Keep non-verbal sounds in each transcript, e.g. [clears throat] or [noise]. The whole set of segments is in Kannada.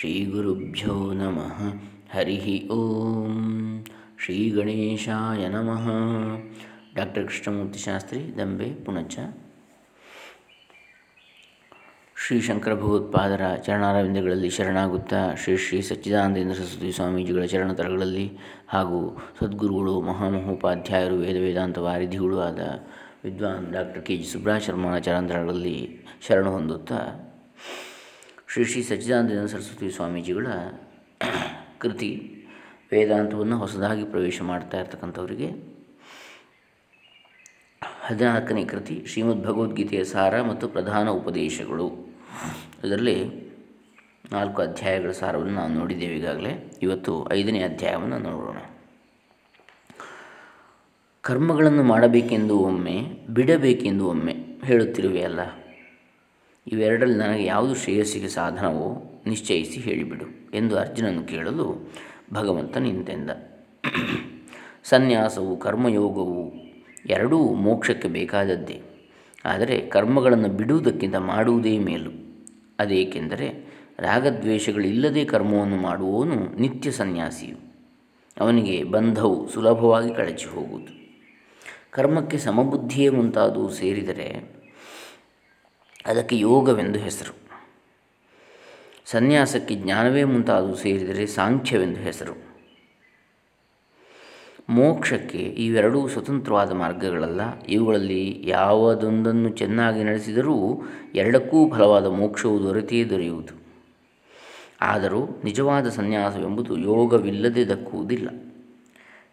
ಶ್ರೀಗುರುಭ್ಯೋ ನಮಃ ಹರಿ ಓಂ ಶ್ರೀ ಗಣೇಶಾಯ ನಮಃ ಡಾಕ್ಟರ್ ಕೃಷ್ಣಮೂರ್ತಿ ಶಾಸ್ತ್ರಿ ದಂಬೆ ಪುಣಚ ಶ್ರೀ ಶಂಕರ ಭಗವತ್ಪಾದರ ಚರಣಾರವಿಂದಗಳಲ್ಲಿ ಶರಣಾಗುತ್ತಾ, ಶ್ರೀ ಶ್ರೀ ಸಚ್ಚಿದಾನಂದೇಂದ್ರ ಸರಸ್ವತಿ ಸ್ವಾಮೀಜಿಗಳ ಚರಣತರಗಳಲ್ಲಿ ಹಾಗೂ ಸದ್ಗುರುಗಳು, ಮಹಾಮಹೋಪಾಧ್ಯಾಯರು ವೇದ ವೇದಾಂತ ವಾರಿಧಿಗಳು ಆದ ವಿದ್ವಾನ್ ಡಾಕ್ಟರ್ ಕೆ ಜಿ ಸುಬ್ರಹ ಶರ್ಮನ ಶರಣ ಹೊಂದುತ್ತಾ ಶ್ರೀ ಶ್ರೀ ಸಚ್ಚಿದಾನಂದ ಸರಸ್ವತಿ ಸ್ವಾಮೀಜಿಗಳ [clears throat] ಕೃತಿ, ವೇದಾಂತವನ್ನು ಹೊಸದಾಗಿ ಪ್ರವೇಶ ಮಾಡ್ತಾ ಇರ್ತಕ್ಕಂಥವರಿಗೆ ಹದಿನಾಲ್ಕನೇ ಕೃತಿ ಶ್ರೀಮದ್ ಭಗವದ್ಗೀತೆಯ ಸಾರ ಮತ್ತು ಪ್ರಧಾನ ಉಪದೇಶಗಳು. ಇದರಲ್ಲಿ ನಾಲ್ಕು ಅಧ್ಯಾಯಗಳ ಸಾರವನ್ನು ನಾವು ನೋಡಿದ್ದೇವೆ ಈಗಾಗಲೇ. ಇವತ್ತು ಐದನೇ ಅಧ್ಯಾಯವನ್ನು ನೋಡೋಣ. ಕರ್ಮಗಳನ್ನು ಮಾಡಬೇಕೆಂದು ಒಮ್ಮೆ, ಬಿಡಬೇಕೆಂದು ಒಮ್ಮೆ ಹೇಳುತ್ತಿರುವೆಯಲ್ಲ? ಇವೆರಡರಲ್ಲಿ ನನಗೆ ಯಾವುದು ಶ್ರೇಯಸ್ಸಿಗೆ ಸಾಧನವೋ ನಿಶ್ಚಯಿಸಿ ಹೇಳಿಬಿಡು ಎಂದು ಅರ್ಜುನನು ಕೇಳಲು ಭಗವಂತ ನಿಂತೆಂದ. ಸನ್ಯಾಸವು, ಕರ್ಮಯೋಗವು ಎರಡೂ ಮೋಕ್ಷಕ್ಕೆ ಬೇಕಾದದ್ದೇ. ಆದರೆ ಕರ್ಮಗಳನ್ನು ಬಿಡುವುದಕ್ಕಿಂತ ಮಾಡುವುದೇ ಮೇಲು. ಅದೇಕೆಂದರೆ ರಾಗದ್ವೇಷಗಳಿಲ್ಲದೆ ಕರ್ಮವನ್ನು ಮಾಡುವವನು ನಿತ್ಯ ಸನ್ಯಾಸಿಯು. ಅವನಿಗೆ ಬಂಧವು ಸುಲಭವಾಗಿ ಕಳಚಿ ಹೋಗುವುದು ಕರ್ಮಕ್ಕೆ ಸಮಬುದ್ಧಿಯೇ ಮುಂತಾದವು ಸೇರಿದರೆ ಅದಕ್ಕೆ ಯೋಗವೆಂದು ಹೆಸರು. ಸನ್ಯಾಸಕ್ಕೆ ಜ್ಞಾನವೇ ಮುಂತಾದವು ಸೇರಿದರೆ ಸಾಂಖ್ಯವೆಂದು ಹೆಸರು. ಮೋಕ್ಷಕ್ಕೆ ಇವೆರಡೂ ಸ್ವತಂತ್ರವಾದ ಮಾರ್ಗಗಳಲ್ಲ. ಇವುಗಳಲ್ಲಿ ಯಾವುದೊಂದನ್ನು ಚೆನ್ನಾಗಿ ನಡೆಸಿದರೂ ಎರಡಕ್ಕೂ ಫಲವಾದ ಮೋಕ್ಷವು ದೊರೆತೇ ದೊರೆಯುವುದು. ಆದರೂ ನಿಜವಾದ ಸನ್ಯಾಸವೆಂಬುದು ಯೋಗವಿಲ್ಲದೆ ದಕ್ಕುವುದಿಲ್ಲ.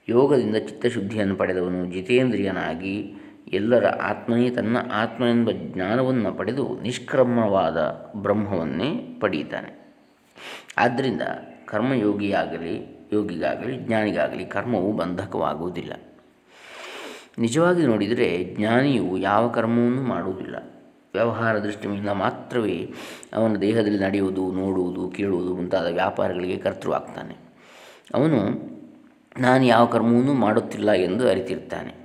ಯೋಗದಿಂದ ಚಿತ್ತಶುದ್ಧಿಯನ್ನು ಪಡೆದವನು ಜಿತೇಂದ್ರಿಯನಾಗಿ ಎಲ್ಲರ ಆತ್ಮನೇ ತನ್ನ ಆತ್ಮ ಎಂಬ ಜ್ಞಾನವನ್ನು ಪಡೆದು ನಿಷ್ಕ್ರಮವಾದ ಬ್ರಹ್ಮವನ್ನೇ ಪಡೆಯುತ್ತಾನೆ. ಆದ್ದರಿಂದ ಕರ್ಮಯೋಗಿಯಾಗಲಿ, ಯೋಗಿಗಾಗಲಿ, ಜ್ಞಾನಿಗಾಗಲಿ ಕರ್ಮವು ಬಂಧಕವಾಗುವುದಿಲ್ಲ. ನಿಜವಾಗಿ ನೋಡಿದರೆ ಜ್ಞಾನಿಯು ಯಾವ ಕರ್ಮವನ್ನು ಮಾಡುವುದಿಲ್ಲ. ವ್ಯವಹಾರ ದೃಷ್ಟಿಯಿಂದ ಮಾತ್ರವೇ ಅವನ ದೇಹದಲ್ಲಿ ನಡೆಯುವುದು, ನೋಡುವುದು, ಕೇಳುವುದು ಮುಂತಾದ ವ್ಯಾಪಾರಗಳಿಗೆ ಕರ್ತೃವಾಗ್ತಾನೆ ಅವನು, ನಾನು ಯಾವ ಕರ್ಮವನ್ನು ಮಾಡುತ್ತಿಲ್ಲ ಎಂದು ಅರಿತಿರ್ತಾನೆ.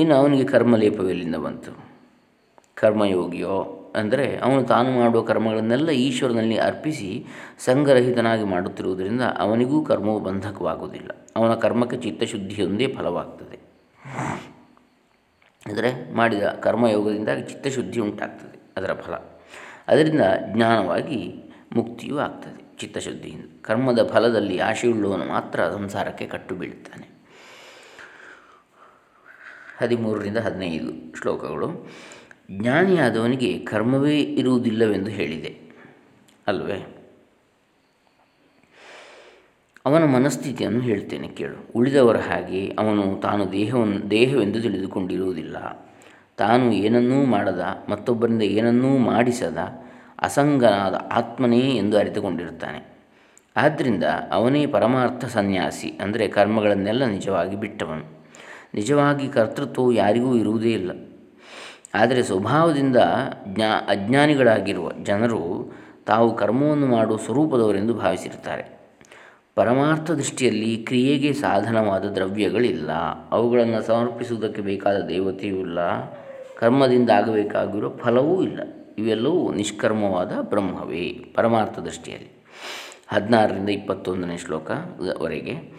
ಇನ್ನು ಅವನಿಗೆ ಕರ್ಮಲೇಪವೆಲ್ಲಿಂದ ಬಂತು. ಕರ್ಮಯೋಗಿಯೋ ಅಂದರೆ ಅವನು ತಾನು ಮಾಡುವ ಕರ್ಮಗಳನ್ನೆಲ್ಲ ಈಶ್ವರನಲ್ಲಿ ಅರ್ಪಿಸಿ ಸಂಘರಹಿತನಾಗಿ ಮಾಡುತ್ತಿರುವುದರಿಂದ ಅವನಿಗೂ ಕರ್ಮವು ಬಂಧಕವಾಗುವುದಿಲ್ಲ. ಅವನ ಕರ್ಮಕ್ಕೆ ಚಿತ್ತಶುದ್ಧಿಯೊಂದೇ ಫಲವಾಗ್ತದೆ. ಅಂದರೆ ಮಾಡಿದ ಕರ್ಮಯೋಗದಿಂದಾಗಿ ಚಿತ್ತಶುದ್ಧಿ ಉಂಟಾಗ್ತದೆ, ಅದರ ಫಲ. ಅದರಿಂದ ಜ್ಞಾನವಾಗಿ ಮುಕ್ತಿಯೂ ಆಗ್ತದೆ ಚಿತ್ತಶುದ್ಧಿಯಿಂದ. ಕರ್ಮದ ಫಲದಲ್ಲಿ ಆಶೆಯುಳ್ಳವನು ಮಾತ್ರ ಸಂಸಾರಕ್ಕೆ ಕಟ್ಟು ಬೀಳುತ್ತಾನೆ ಹದಿಮೂರರಿಂದ ಹದಿನೈದು ಶ್ಲೋಕಗಳು. ಜ್ಞಾನಿಯಾದವನಿಗೆ ಕರ್ಮವೇ ಇರುವುದಿಲ್ಲವೆಂದು ಹೇಳಿದೆ. ಅಲ್ವೇ? ಅವನ ಮನಸ್ಥಿತಿಯನ್ನು ಹೇಳ್ತೇನೆ ಕೇಳು. ಉಳಿದವರ ಹಾಗೆ ಅವನು ತಾನು ದೇಹವನ್ನು ದೇಹವೆಂದು ತಿಳಿದುಕೊಂಡಿರುವುದಿಲ್ಲ. ತಾನು ಏನನ್ನೂ ಮಾಡದ, ಮತ್ತೊಬ್ಬರಿಂದ ಏನನ್ನೂ ಮಾಡಿಸದ, ಅಸಂಗನಾದ ಆತ್ಮನೇ ಎಂದು ಅರಿತುಕೊಂಡಿರುತ್ತಾನೆ. ಆದ್ದರಿಂದ ಅವನೇ ಪರಮಾರ್ಥ ಸನ್ಯಾಸಿ, ಅಂದರೆ ಕರ್ಮಗಳನ್ನೆಲ್ಲ ನಿಜವಾಗಿ ಬಿಟ್ಟವನು. ನಿಜವಾಗಿ ಕರ್ತೃತ್ವವು ಯಾರಿಗೂ ಇರುವುದೇ ಇಲ್ಲ. ಆದರೆ ಸ್ವಭಾವದಿಂದ ಜ್ಞಾ, ಅಜ್ಞಾನಿಗಳಾಗಿರುವ ಜನರು ತಾವು ಕರ್ಮವನ್ನು ಮಾಡುವ ಸ್ವರೂಪದವರೆಂದು ಭಾವಿಸಿರುತ್ತಾರೆ. ಪರಮಾರ್ಥ ದೃಷ್ಟಿಯಲ್ಲಿ ಕ್ರಿಯೆಗೆ ಸಾಧನವಾದ ದ್ರವ್ಯಗಳಿಲ್ಲ. ಅವುಗಳನ್ನು ಸಮರ್ಪಿಸುವುದಕ್ಕೆ ಬೇಕಾದ ದೇವತೆಯೂ ಇಲ್ಲ. ಕರ್ಮದಿಂದ ಆಗಬೇಕಾಗಿರೋ ಫಲವೂ ಇಲ್ಲ. ಇವೆಲ್ಲವೂ ನಿಷ್ಕರ್ಮವಾದ ಬ್ರಹ್ಮವೇ ಪರಮಾರ್ಥ ದೃಷ್ಟಿಯಲ್ಲಿ. ಹದಿನಾರರಿಂದ ಇಪ್ಪತ್ತೊಂದನೇ ಶ್ಲೋಕವರೆಗೆ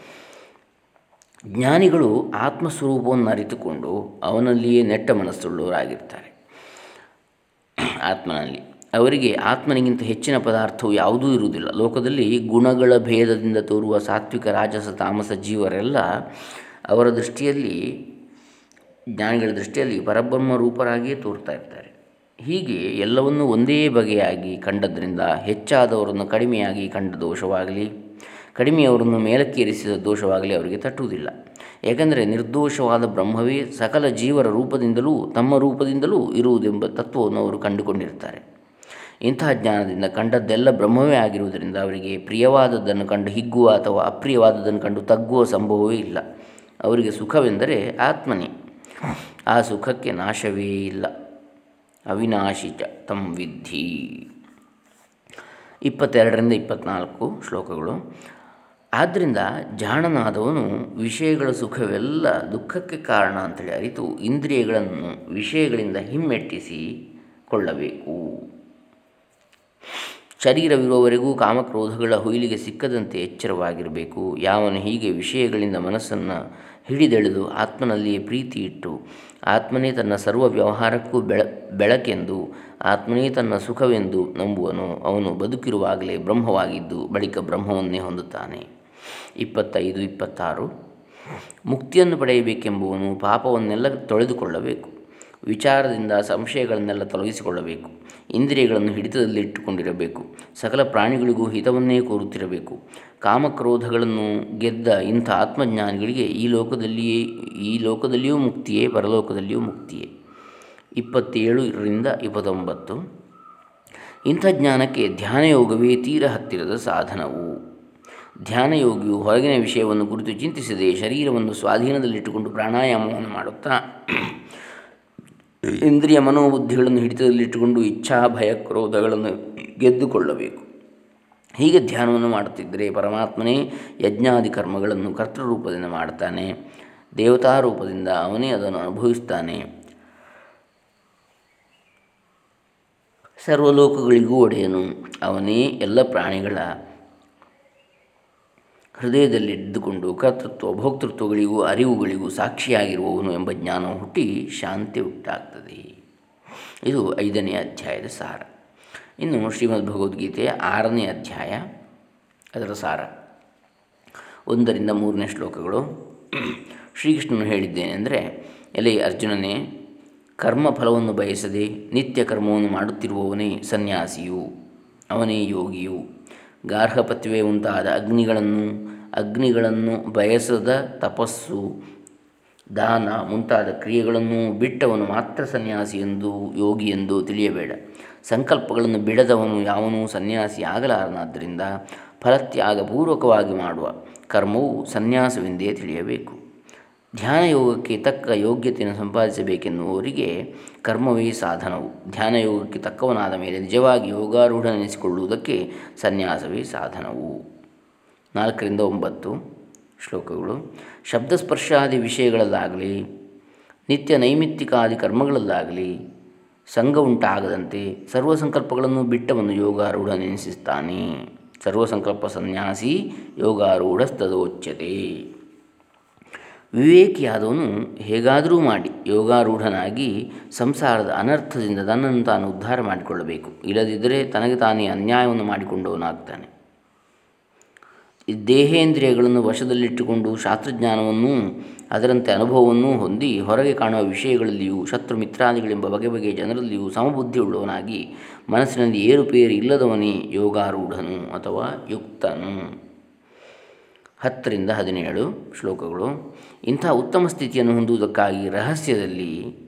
ಜ್ಞಾನಿಗಳು ಆತ್ಮಸ್ವರೂಪವನ್ನು ಅರಿತುಕೊಂಡು ಅವನಲ್ಲಿಯೇ ನೆಟ್ಟ ಮನಸ್ಸುಳ್ಳವರಾಗಿರ್ತಾರೆ. ಆತ್ಮನಲ್ಲಿ. ಅವರಿಗೆ ಆತ್ಮನಿಗಿಂತ ಹೆಚ್ಚಿನ ಪದಾರ್ಥವು ಯಾವುದೂ ಇರುವುದಿಲ್ಲ. ಲೋಕದಲ್ಲಿ ಗುಣಗಳ ಭೇದದಿಂದ ತೋರುವ ಸಾತ್ವಿಕ, ರಾಜಸ, ತಾಮಸ ಜೀವರೆಲ್ಲ ಅವರ ದೃಷ್ಟಿಯಲ್ಲಿ, ಜ್ಞಾನಿಗಳ ದೃಷ್ಟಿಯಲ್ಲಿ ಪರಬ್ರಹ್ಮ ರೂಪರಾಗಿಯೇ ತೋರ್ತಾ ಇರ್ತಾರೆ. ಹೀಗೆ ಎಲ್ಲವನ್ನೂ ಒಂದೇ ಬಗೆಯಾಗಿ ಕಂಡದ್ರಿಂದ ಹೆಚ್ಚಾದವರನ್ನು ಕಡಿಮೆಯಾಗಿ ಕಂಡ ದೋಷವಾಗಲಿ ಕಡಿಮೆಯವರನ್ನು ಮೇಲಕ್ಕೇರಿಸಿದ ದೋಷವಾಗಲಿ ಅವರಿಗೆ ತಟ್ಟುವುದಿಲ್ಲ. ಏಕೆಂದರೆ ನಿರ್ದೋಷವಾದ ಬ್ರಹ್ಮವೇ ಸಕಲ ಜೀವರ ರೂಪದಿಂದಲೂ ತಮ್ಮ ರೂಪದಿಂದಲೂ ಇರುವುದೆಂಬ ತತ್ವವನ್ನು ಅವರು ಕಂಡುಕೊಂಡಿರ್ತಾರೆ ಇಂತಹ ಜ್ಞಾನದಿಂದ ಕಂಡದ್ದೆಲ್ಲ ಬ್ರಹ್ಮವೇ ಆಗಿರುವುದರಿಂದ ಅವರಿಗೆ ಪ್ರಿಯವಾದದ್ದನ್ನು ಕಂಡು ಹಿಗ್ಗುವ ಅಥವಾ ಅಪ್ರಿಯವಾದದ್ದನ್ನು ಕಂಡು ತಗ್ಗುವ ಸಂಭವವೇ ಇಲ್ಲ. ಅವರಿಗೆ ಸುಖವೆಂದರೆ ಆತ್ಮನೇ. ಆ ಸುಖಕ್ಕೆ ನಾಶವೇ ಇಲ್ಲ. ಅವಿನಾಶಿ ಚ ತಂ ವಿಧಿ ಇಪ್ಪತ್ತೆರಡರಿಂದ ಇಪ್ಪತ್ತ್ನಾಲ್ಕು ಶ್ಲೋಕಗಳು. ಆದ್ದರಿಂದ ಜಾಣನಾದವನು ವಿಷಯಗಳ ಸುಖವೆಲ್ಲ ದುಃಖಕ್ಕೆ ಕಾರಣ ಅಂತೇಳಿ ಅರಿತು ಇಂದ್ರಿಯಗಳನ್ನು ವಿಷಯಗಳಿಂದ ಹಿಮ್ಮೆಟ್ಟಿಸಿ ಕೊಳ್ಳಬೇಕು. ಶರೀರವಿರುವವರೆಗೂ ಕಾಮಕ್ರೋಧಗಳ ಹುಯಿಲಿಗೆ ಸಿಕ್ಕದಂತೆ ಎಚ್ಚರವಾಗಿರಬೇಕು. ಯಾವನು ಹೀಗೆ ವಿಷಯಗಳಿಂದ ಮನಸ್ಸನ್ನು ಹಿಡಿದೆಳೆದು ಆತ್ಮನಲ್ಲಿಯೇ ಪ್ರೀತಿ ಇಟ್ಟು ಆತ್ಮನೇ ತನ್ನ ಸರ್ವ ವ್ಯವಹಾರಕ್ಕೂ ಬೆಳ, ಬೆಳಕೆಂದು ಆತ್ಮನೇ ತನ್ನ ಸುಖವೆಂದು ನಂಬುವನು. ಅವನು ಬದುಕಿರುವಾಗಲೇ ಬ್ರಹ್ಮವಾಗಿದ್ದು ಬಳಿಕ ಬ್ರಹ್ಮವನ್ನೇ ಹೊಂದುತ್ತಾನೆ. ಇಪ್ಪತ್ತೈದು, ಇಪ್ಪತ್ತಾರು. ಮುಕ್ತಿಯನ್ನು ಪಡೆಯಬೇಕೆಂಬುವನು ಪಾಪವನ್ನೆಲ್ಲ ತೊಳೆದುಕೊಳ್ಳಬೇಕು. ವಿಚಾರದಿಂದ ಸಂಶಯಗಳನ್ನೆಲ್ಲ ತೊಲಗಿಸಿಕೊಳ್ಳಬೇಕು. ಇಂದ್ರಿಯಗಳನ್ನು ಹಿಡಿತದಲ್ಲಿಟ್ಟುಕೊಂಡಿರಬೇಕು ಸಕಲ ಪ್ರಾಣಿಗಳಿಗೂ ಹಿತವನ್ನೇ ಕೋರುತ್ತಿರಬೇಕು. ಕಾಮಕ್ರೋಧಗಳನ್ನು ಗೆದ್ದ ಇಂಥ ಆತ್ಮಜ್ಞಾನಿಗಳಿಗೆ ಈ ಲೋಕದಲ್ಲಿಯೇ, ಈ ಲೋಕದಲ್ಲಿಯೂ ಮುಕ್ತಿಯೇ, ಪರಲೋಕದಲ್ಲಿಯೂ ಮುಕ್ತಿಯೇ. ಇಪ್ಪತ್ತೇಳರಿಂದ ಇಪ್ಪತ್ತೊಂಬತ್ತು. ಇಂಥ ಜ್ಞಾನಕ್ಕೆ ಧ್ಯಾನಯೋಗವೇ ತೀರ ಹತ್ತಿರದ ಸಾಧನವು. ಧ್ಯಾನಯೋಗಿಯು ಹೊರಗಿನ ವಿಷಯವನ್ನು ಕುರಿತು ಚಿಂತಿಸದೆ ಶರೀರವನ್ನು ಸ್ವಾಧೀನದಲ್ಲಿಟ್ಟುಕೊಂಡು ಪ್ರಾಣಾಯಾಮವನ್ನು ಮಾಡುತ್ತಾ ಇಂದ್ರಿಯ ಮನೋಬುದ್ಧಿಗಳನ್ನು ಹಿಡಿತದಲ್ಲಿಟ್ಟುಕೊಂಡು ಇಚ್ಛಾ, ಭಯ, ಕ್ರೋಧಗಳನ್ನು ಗೆದ್ದುಕೊಳ್ಳಬೇಕು. ಹೀಗೆ ಧ್ಯಾನವನ್ನು ಮಾಡುತ್ತಿದ್ದರೆ ಪರಮಾತ್ಮನೇ ಯಜ್ಞಾದಿ ಕರ್ಮಗಳನ್ನು ಕರ್ತೃರೂಪದಿಂದ ಮಾಡ್ತಾನೆ ದೇವತಾ ರೂಪದಿಂದ ಅವನೇ ಅದನ್ನು ಅನುಭವಿಸ್ತಾನೆ ಸರ್ವಲೋಕಗಳಿಗೂ ಒಡೆಯನು. ಅವನೇ ಎಲ್ಲ ಪ್ರಾಣಿಗಳ ಹೃದಯದಲ್ಲಿದ್ದುಕೊಂಡು ಕರ್ತೃತ್ವ, ಭೋಕ್ತೃತ್ವಗಳಿಗೂ ಅರಿವುಗಳಿಗೂ ಸಾಕ್ಷಿಯಾಗಿರುವವನು ಎಂಬ ಜ್ಞಾನ ಹುಟ್ಟಿ ಶಾಂತಿ ಉಂಟಾಗ್ತದೆ ಇದು ಐದನೇ ಅಧ್ಯಾಯದ ಸಾರ. ಇನ್ನು ಶ್ರೀಮದ್ ಭಗವದ್ಗೀತೆಯ ಆರನೇ ಅಧ್ಯಾಯ ಅದರ ಸಾರ. ಒಂದರಿಂದ ಮೂರನೇ ಶ್ಲೋಕಗಳು. ಶ್ರೀಕೃಷ್ಣನು ಹೇಳಿದ್ದೇನೆಂದರೆ ಎಲೆ ಅರ್ಜುನನೇ ಕರ್ಮ ಫಲವನ್ನು ಬಯಸದೆ ನಿತ್ಯ ಕರ್ಮವನ್ನು ಮಾಡುತ್ತಿರುವವನೇ ಸನ್ಯಾಸಿಯು, ಅವನೇ ಯೋಗಿಯು. ಗಾರ್ಹಪತ್ಯವೇ ಉಂಟಾದ ಅಗ್ನಿಗಳನ್ನು ಅಗ್ನಿಗಳನ್ನು ಬಯಸದ ತಪಸ್ಸು, ದಾನ ಮುಂತಾದ ಕ್ರಿಯೆಗಳನ್ನು ಬಿಟ್ಟವನು ಮಾತ್ರ ಸನ್ಯಾಸಿ ಎಂದು, ಯೋಗಿ ಎಂದು ತಿಳಿಯಬೇಡ. ಸಂಕಲ್ಪಗಳನ್ನು ಬಿಡದವನು ಯಾವನೂ ಸನ್ಯಾಸಿ ಆಗಲಾರನಾದ್ದರಿಂದ ಫಲತ್ಯಾಗಪೂರ್ವಕವಾಗಿ ಮಾಡುವ ಕರ್ಮವು ಸನ್ಯಾಸವೆಂದೇ ತಿಳಿಯಬೇಕು. ಧ್ಯಾನ ಯೋಗಕ್ಕೆ ತಕ್ಕ ಯೋಗ್ಯತೆಯನ್ನು ಸಂಪಾದಿಸಬೇಕೆನ್ನುವವರಿಗೆ ಕರ್ಮವೇ ಸಾಧನವು. ಧ್ಯಾನಯೋಗಕ್ಕೆ ತಕ್ಕವನಾದ ಮೇಲೆ ನಿಜವಾಗಿ ಯೋಗಾರೂಢನೆನಿಸಿಕೊಳ್ಳುವುದಕ್ಕೆ ಸನ್ಯಾಸವೇ ಸಾಧನವು. ನಾಲ್ಕರಿಂದ ಒಂಬತ್ತು ಶ್ಲೋಕಗಳು. ಶಬ್ದಸ್ಪರ್ಶಾದಿ ವಿಷಯಗಳಲ್ಲಾಗಲಿ, ನಿತ್ಯ ನೈಮಿತ್ತಿಕಾದಿ ಕರ್ಮಗಳಲ್ಲಾಗಲಿ, ಸಂಘ ಉಂಟಾಗದಂತೆ ಸರ್ವಸಂಕಲ್ಪಗಳನ್ನು ಬಿಟ್ಟವನು ಯೋಗಾರೂಢ ನೆನೆಸಿಸ್ತಾನೆ. ಸರ್ವಸಂಕಲ್ಪ ಸನ್ಯಾಸಿ ಯೋಗಾರೂಢಸ್ತದೋಚ್ಯತೆ ವಿವೇಕಿಯಾದವನು ಹೇಗಾದರೂ ಮಾಡಿ ಯೋಗಾರೂಢನಾಗಿ ಸಂಸಾರದ ಅನರ್ಥದಿಂದ ತನ್ನನ್ನು ತಾನು ಉದ್ಧಾರ ಮಾಡಿಕೊಳ್ಳಬೇಕು. ಇಲ್ಲದಿದ್ದರೆ ತನಗೆ ತಾನೇ ಅನ್ಯಾಯವನ್ನು ಮಾಡಿಕೊಂಡವನಾಗ್ತಾನೆ. ದೇಹೇಂದ್ರಿಯಗಳನ್ನು ವಶದಲ್ಲಿಟ್ಟುಕೊಂಡು ಶಾಸ್ತ್ರಜ್ಞಾನವನ್ನು ಅದರಂತೆ ಅನುಭವವನ್ನು ಹೊಂದಿ ಹೊರಗೆ ಕಾಣುವ ವಿಷಯಗಳಲ್ಲಿಯೂ ಶತ್ರು ಮಿತ್ರಾದಿಗಳೆಂಬ ಬಗೆ ಬಗೆಯ ಜನರಲ್ಲಿಯೂ ಸಮಬುದ್ಧಿಯುಳ್ಳವನಾಗಿ ಮನಸ್ಸಿನಲ್ಲಿ ಏರುಪೇರು ಇಲ್ಲದವನೇ ಯೋಗಾರೂಢನು ಅಥವಾ ಯುಕ್ತನು. ಹತ್ತರಿಂದ ಹದಿನೇಳು ಶ್ಲೋಕಗಳು. ಇಂಥ ಉತ್ತಮ ಸ್ಥಿತಿಯನ್ನು ಹೊಂದುವುದಕ್ಕಾಗಿ ರಹಸ್ಯದಲ್ಲಿ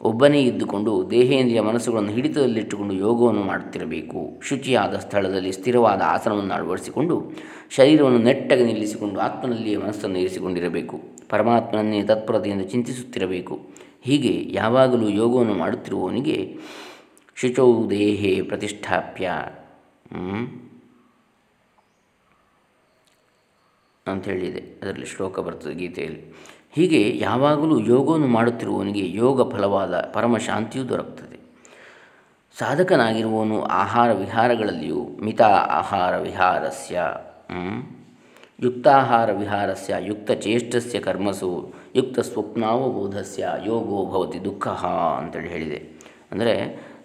ಒಬ್ಬನೇ ಇದ್ದುಕೊಂಡು ದೇಹೇಂದ್ರಿಯ ಮನಸ್ಸುಗಳನ್ನು ಹಿಡಿತದಲ್ಲಿಟ್ಟುಕೊಂಡು ಯೋಗವನ್ನು ಮಾಡುತ್ತಿರಬೇಕು. ಶುಚಿಯಾದ ಸ್ಥಳದಲ್ಲಿ ಸ್ಥಿರವಾದ ಆಸನವನ್ನು ಅಳವಡಿಸಿಕೊಂಡು ಶರೀರವನ್ನು ನೆಟ್ಟಗೆ ನಿಲ್ಲಿಸಿಕೊಂಡು ಆತ್ಮನಲ್ಲಿಯೇ ಮನಸ್ಸನ್ನು ಇರಿಸಿಕೊಂಡಿರಬೇಕು. ಪರಮಾತ್ಮನನ್ನೇ ತತ್ಪರತೆಯಿಂದ ಚಿಂತಿಸುತ್ತಿರಬೇಕು. ಹೀಗೆ ಯಾವಾಗಲೂ ಯೋಗವನ್ನು ಮಾಡುತ್ತಿರುವವನಿಗೆ ಶುಚೌ ದೇಹೇ ಪ್ರತಿಷ್ಠಾಪ್ಯ ಅಂಥೇಳಿದೆ ಅದರಲ್ಲಿ ಶ್ಲೋಕ ಬರ್ತದೆ ಗೀತೆಯಲ್ಲಿ. ಹೀಗೆ ಯಾವಾಗಲೂ ಯೋಗವನ್ನು ಮಾಡುತ್ತಿರುವವನಿಗೆ ಯೋಗ ಫಲವಾದ ಪರಮಶಾಂತಿಯೂ ದೊರಕುತ್ತದೆ. ಸಾಧಕನಾಗಿರುವವನು ಆಹಾರ ವಿಹಾರಗಳಲ್ಲಿಯೂ ಮಿತ ಆಹಾರ ವಿಹಾರಸ್ಯ ಯುಕ್ತಾಹಾರ ವಿಹಾರಸ್ಯ ಯುಕ್ತಚೇಷ್ಟಸ್ಯ ಕರ್ಮಸು, ಯುಕ್ತ ಸ್ವಪ್ನಾವಬೋಧಸ್ಯ ಯೋಗೋ ಭವತಿ ದುಃಖ ಅಂತೇಳಿ ಹೇಳಿದೆ. ಅಂದರೆ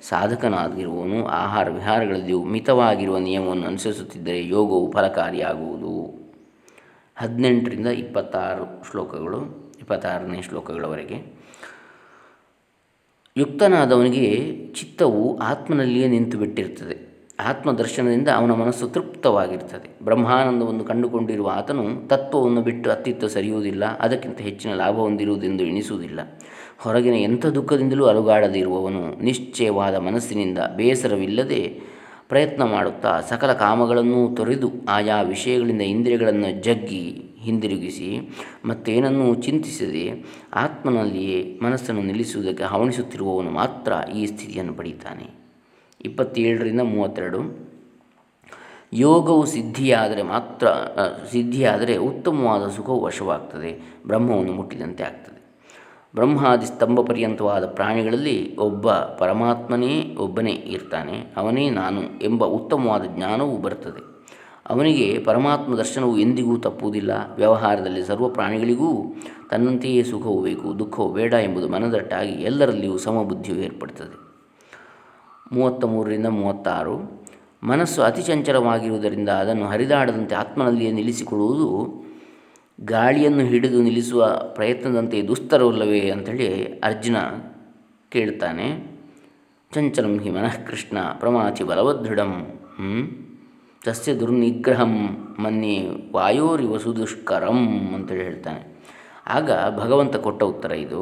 ಸಾಧಕನಾಗಿರುವವನು ಆಹಾರ ವಿಹಾರಗಳಲ್ಲಿಯೂ ಮಿತವಾಗಿರುವ ನಿಯಮವನ್ನು ಅನುಸರಿಸುತ್ತಿದ್ದರೆ ಯೋಗವು ಫಲಕಾರಿಯಾಗುವುದು. ಹದಿನೆಂಟರಿಂದ ಇಪ್ಪತ್ತಾರು ಶ್ಲೋಕಗಳು, ಇಪ್ಪತ್ತಾರನೇ ಶ್ಲೋಕಗಳವರೆಗೆ. ಯುಕ್ತನಾದವನಿಗೆ ಚಿತ್ತವು ಆತ್ಮನಲ್ಲಿಯೇ ನಿಂತು ಬಿಟ್ಟಿರ್ತದೆ ಆತ್ಮದರ್ಶನದಿಂದ ಅವನ ಮನಸ್ಸು ತೃಪ್ತವಾಗಿರ್ತದೆ ಬ್ರಹ್ಮಾನಂದವನ್ನು ಕಂಡುಕೊಂಡಿರುವ ಆತನು ತತ್ವವನ್ನು ಬಿಟ್ಟು ಅತ್ತಿತ್ತ ಸರಿಯುವುದಿಲ್ಲ, ಅದಕ್ಕಿಂತ ಹೆಚ್ಚಿನ ಲಾಭ ಹೊಂದಿರುವುದೆಂದು ಎಣಿಸುವುದಿಲ್ಲ. ಹೊರಗಿನ ಎಂಥ ದುಃಖದಿಂದಲೂ ಅಲುಗಾಡದಿರುವವನು ನಿಶ್ಚಯವಾದ ಮನಸ್ಸಿನಿಂದ ಬೇಸರವಿಲ್ಲದೆ ಪ್ರಯತ್ನ ಮಾಡುತ್ತಾ ಸಕಲ ಕಾಮಗಳನ್ನು ತೊರೆದು ಆಯಾ ವಿಷಯಗಳಿಂದ ಇಂದ್ರಿಯಗಳನ್ನು ಜಗ್ಗಿ ಹಿಂದಿರುಗಿಸಿ ಮತ್ತೇನನ್ನೂ ಚಿಂತಿಸದೆ ಆತ್ಮನಲ್ಲಿಯೇ ಮನಸ್ಸನ್ನು ನಿಲ್ಲಿಸುವುದಕ್ಕೆ ಹವಣಿಸುತ್ತಿರುವವನು ಮಾತ್ರ ಈ ಸ್ಥಿತಿಯನ್ನು ಪಡೀತಾನೆ ಇಪ್ಪತ್ತೇಳರಿಂದ ಮೂವತ್ತೆರಡು. ಯೋಗವು ಸಿದ್ಧಿಯಾದರೆ ಮಾತ್ರ, ಸಿದ್ಧಿಯಾದರೆ ಉತ್ತಮವಾದ ಸುಖವು ವಶವಾಗ್ತದೆ. ಬ್ರಹ್ಮವನ್ನು ಮುಟ್ಟಿದಂತೆ ಆಗ್ತದೆ. ಬ್ರಹ್ಮಾದಿ ಸ್ತಂಭ ಪರ್ಯಂತವಾದ ಪ್ರಾಣಿಗಳಲ್ಲಿ ಒಬ್ಬ ಪರಮಾತ್ಮನೇ ಒಬ್ಬನೇ ಇರ್ತಾನೆ. ಅವನೇ ನಾನು ಎಂಬ ಉತ್ತಮವಾದ ಜ್ಞಾನವೂ ಬರುತ್ತದೆ. ಅವನಿಗೆ ಪರಮಾತ್ಮ ದರ್ಶನವು ಎಂದಿಗೂ ತಪ್ಪುವುದಿಲ್ಲ. ವ್ಯವಹಾರದಲ್ಲಿ ಸರ್ವ ಪ್ರಾಣಿಗಳಿಗೂ ತನ್ನಂತೆಯೇ ಸುಖವೂ ಬೇಕು, ದುಃಖವೂ ಬೇಡ ಎಂಬುದು ಮನದಟ್ಟಾಗಿ ಎಲ್ಲರಲ್ಲಿಯೂ ಸಮಬುದ್ಧಿಯು ಏರ್ಪಡ್ತದೆ. ಮೂವತ್ತ ಮೂರರಿಂದ ಮೂವತ್ತಾರು. ಮನಸ್ಸು ಅತಿ ಚಂಚಲವಾಗಿರುವುದರಿಂದ ಅದನ್ನು ಹರಿದಾಡದಂತೆ ಆತ್ಮನಲ್ಲಿಯೇ ನಿಲ್ಲಿಸಿಕೊಳ್ಳುವುದು ಗಾಳಿಯನ್ನು ಹಿಡಿದು ನಿಲ್ಲಿಸುವ ಪ್ರಯತ್ನದಂತೆ ದುಸ್ತರವಲ್ಲವೇ ಅಂಥೇಳಿ ಅರ್ಜುನ ಕೇಳ್ತಾನೆ. ಚಂಚಲಂ ಹಿ ಮನಃ ಕೃಷ್ಣ ಪ್ರಮಾಚಿ ಬಲವದೃಢಂ. ತಸ್ಯ ದುರ್ನಿಗ್ರಹಂ ಮನ್ನೆ ವಾಯೋರಿ ವಸು ದುಷ್ಕರಂ ಅಂತೇಳಿ ಹೇಳ್ತಾನೆ. ಆಗ ಭಗವಂತ ಕೊಟ್ಟ ಉತ್ತರ ಇದು,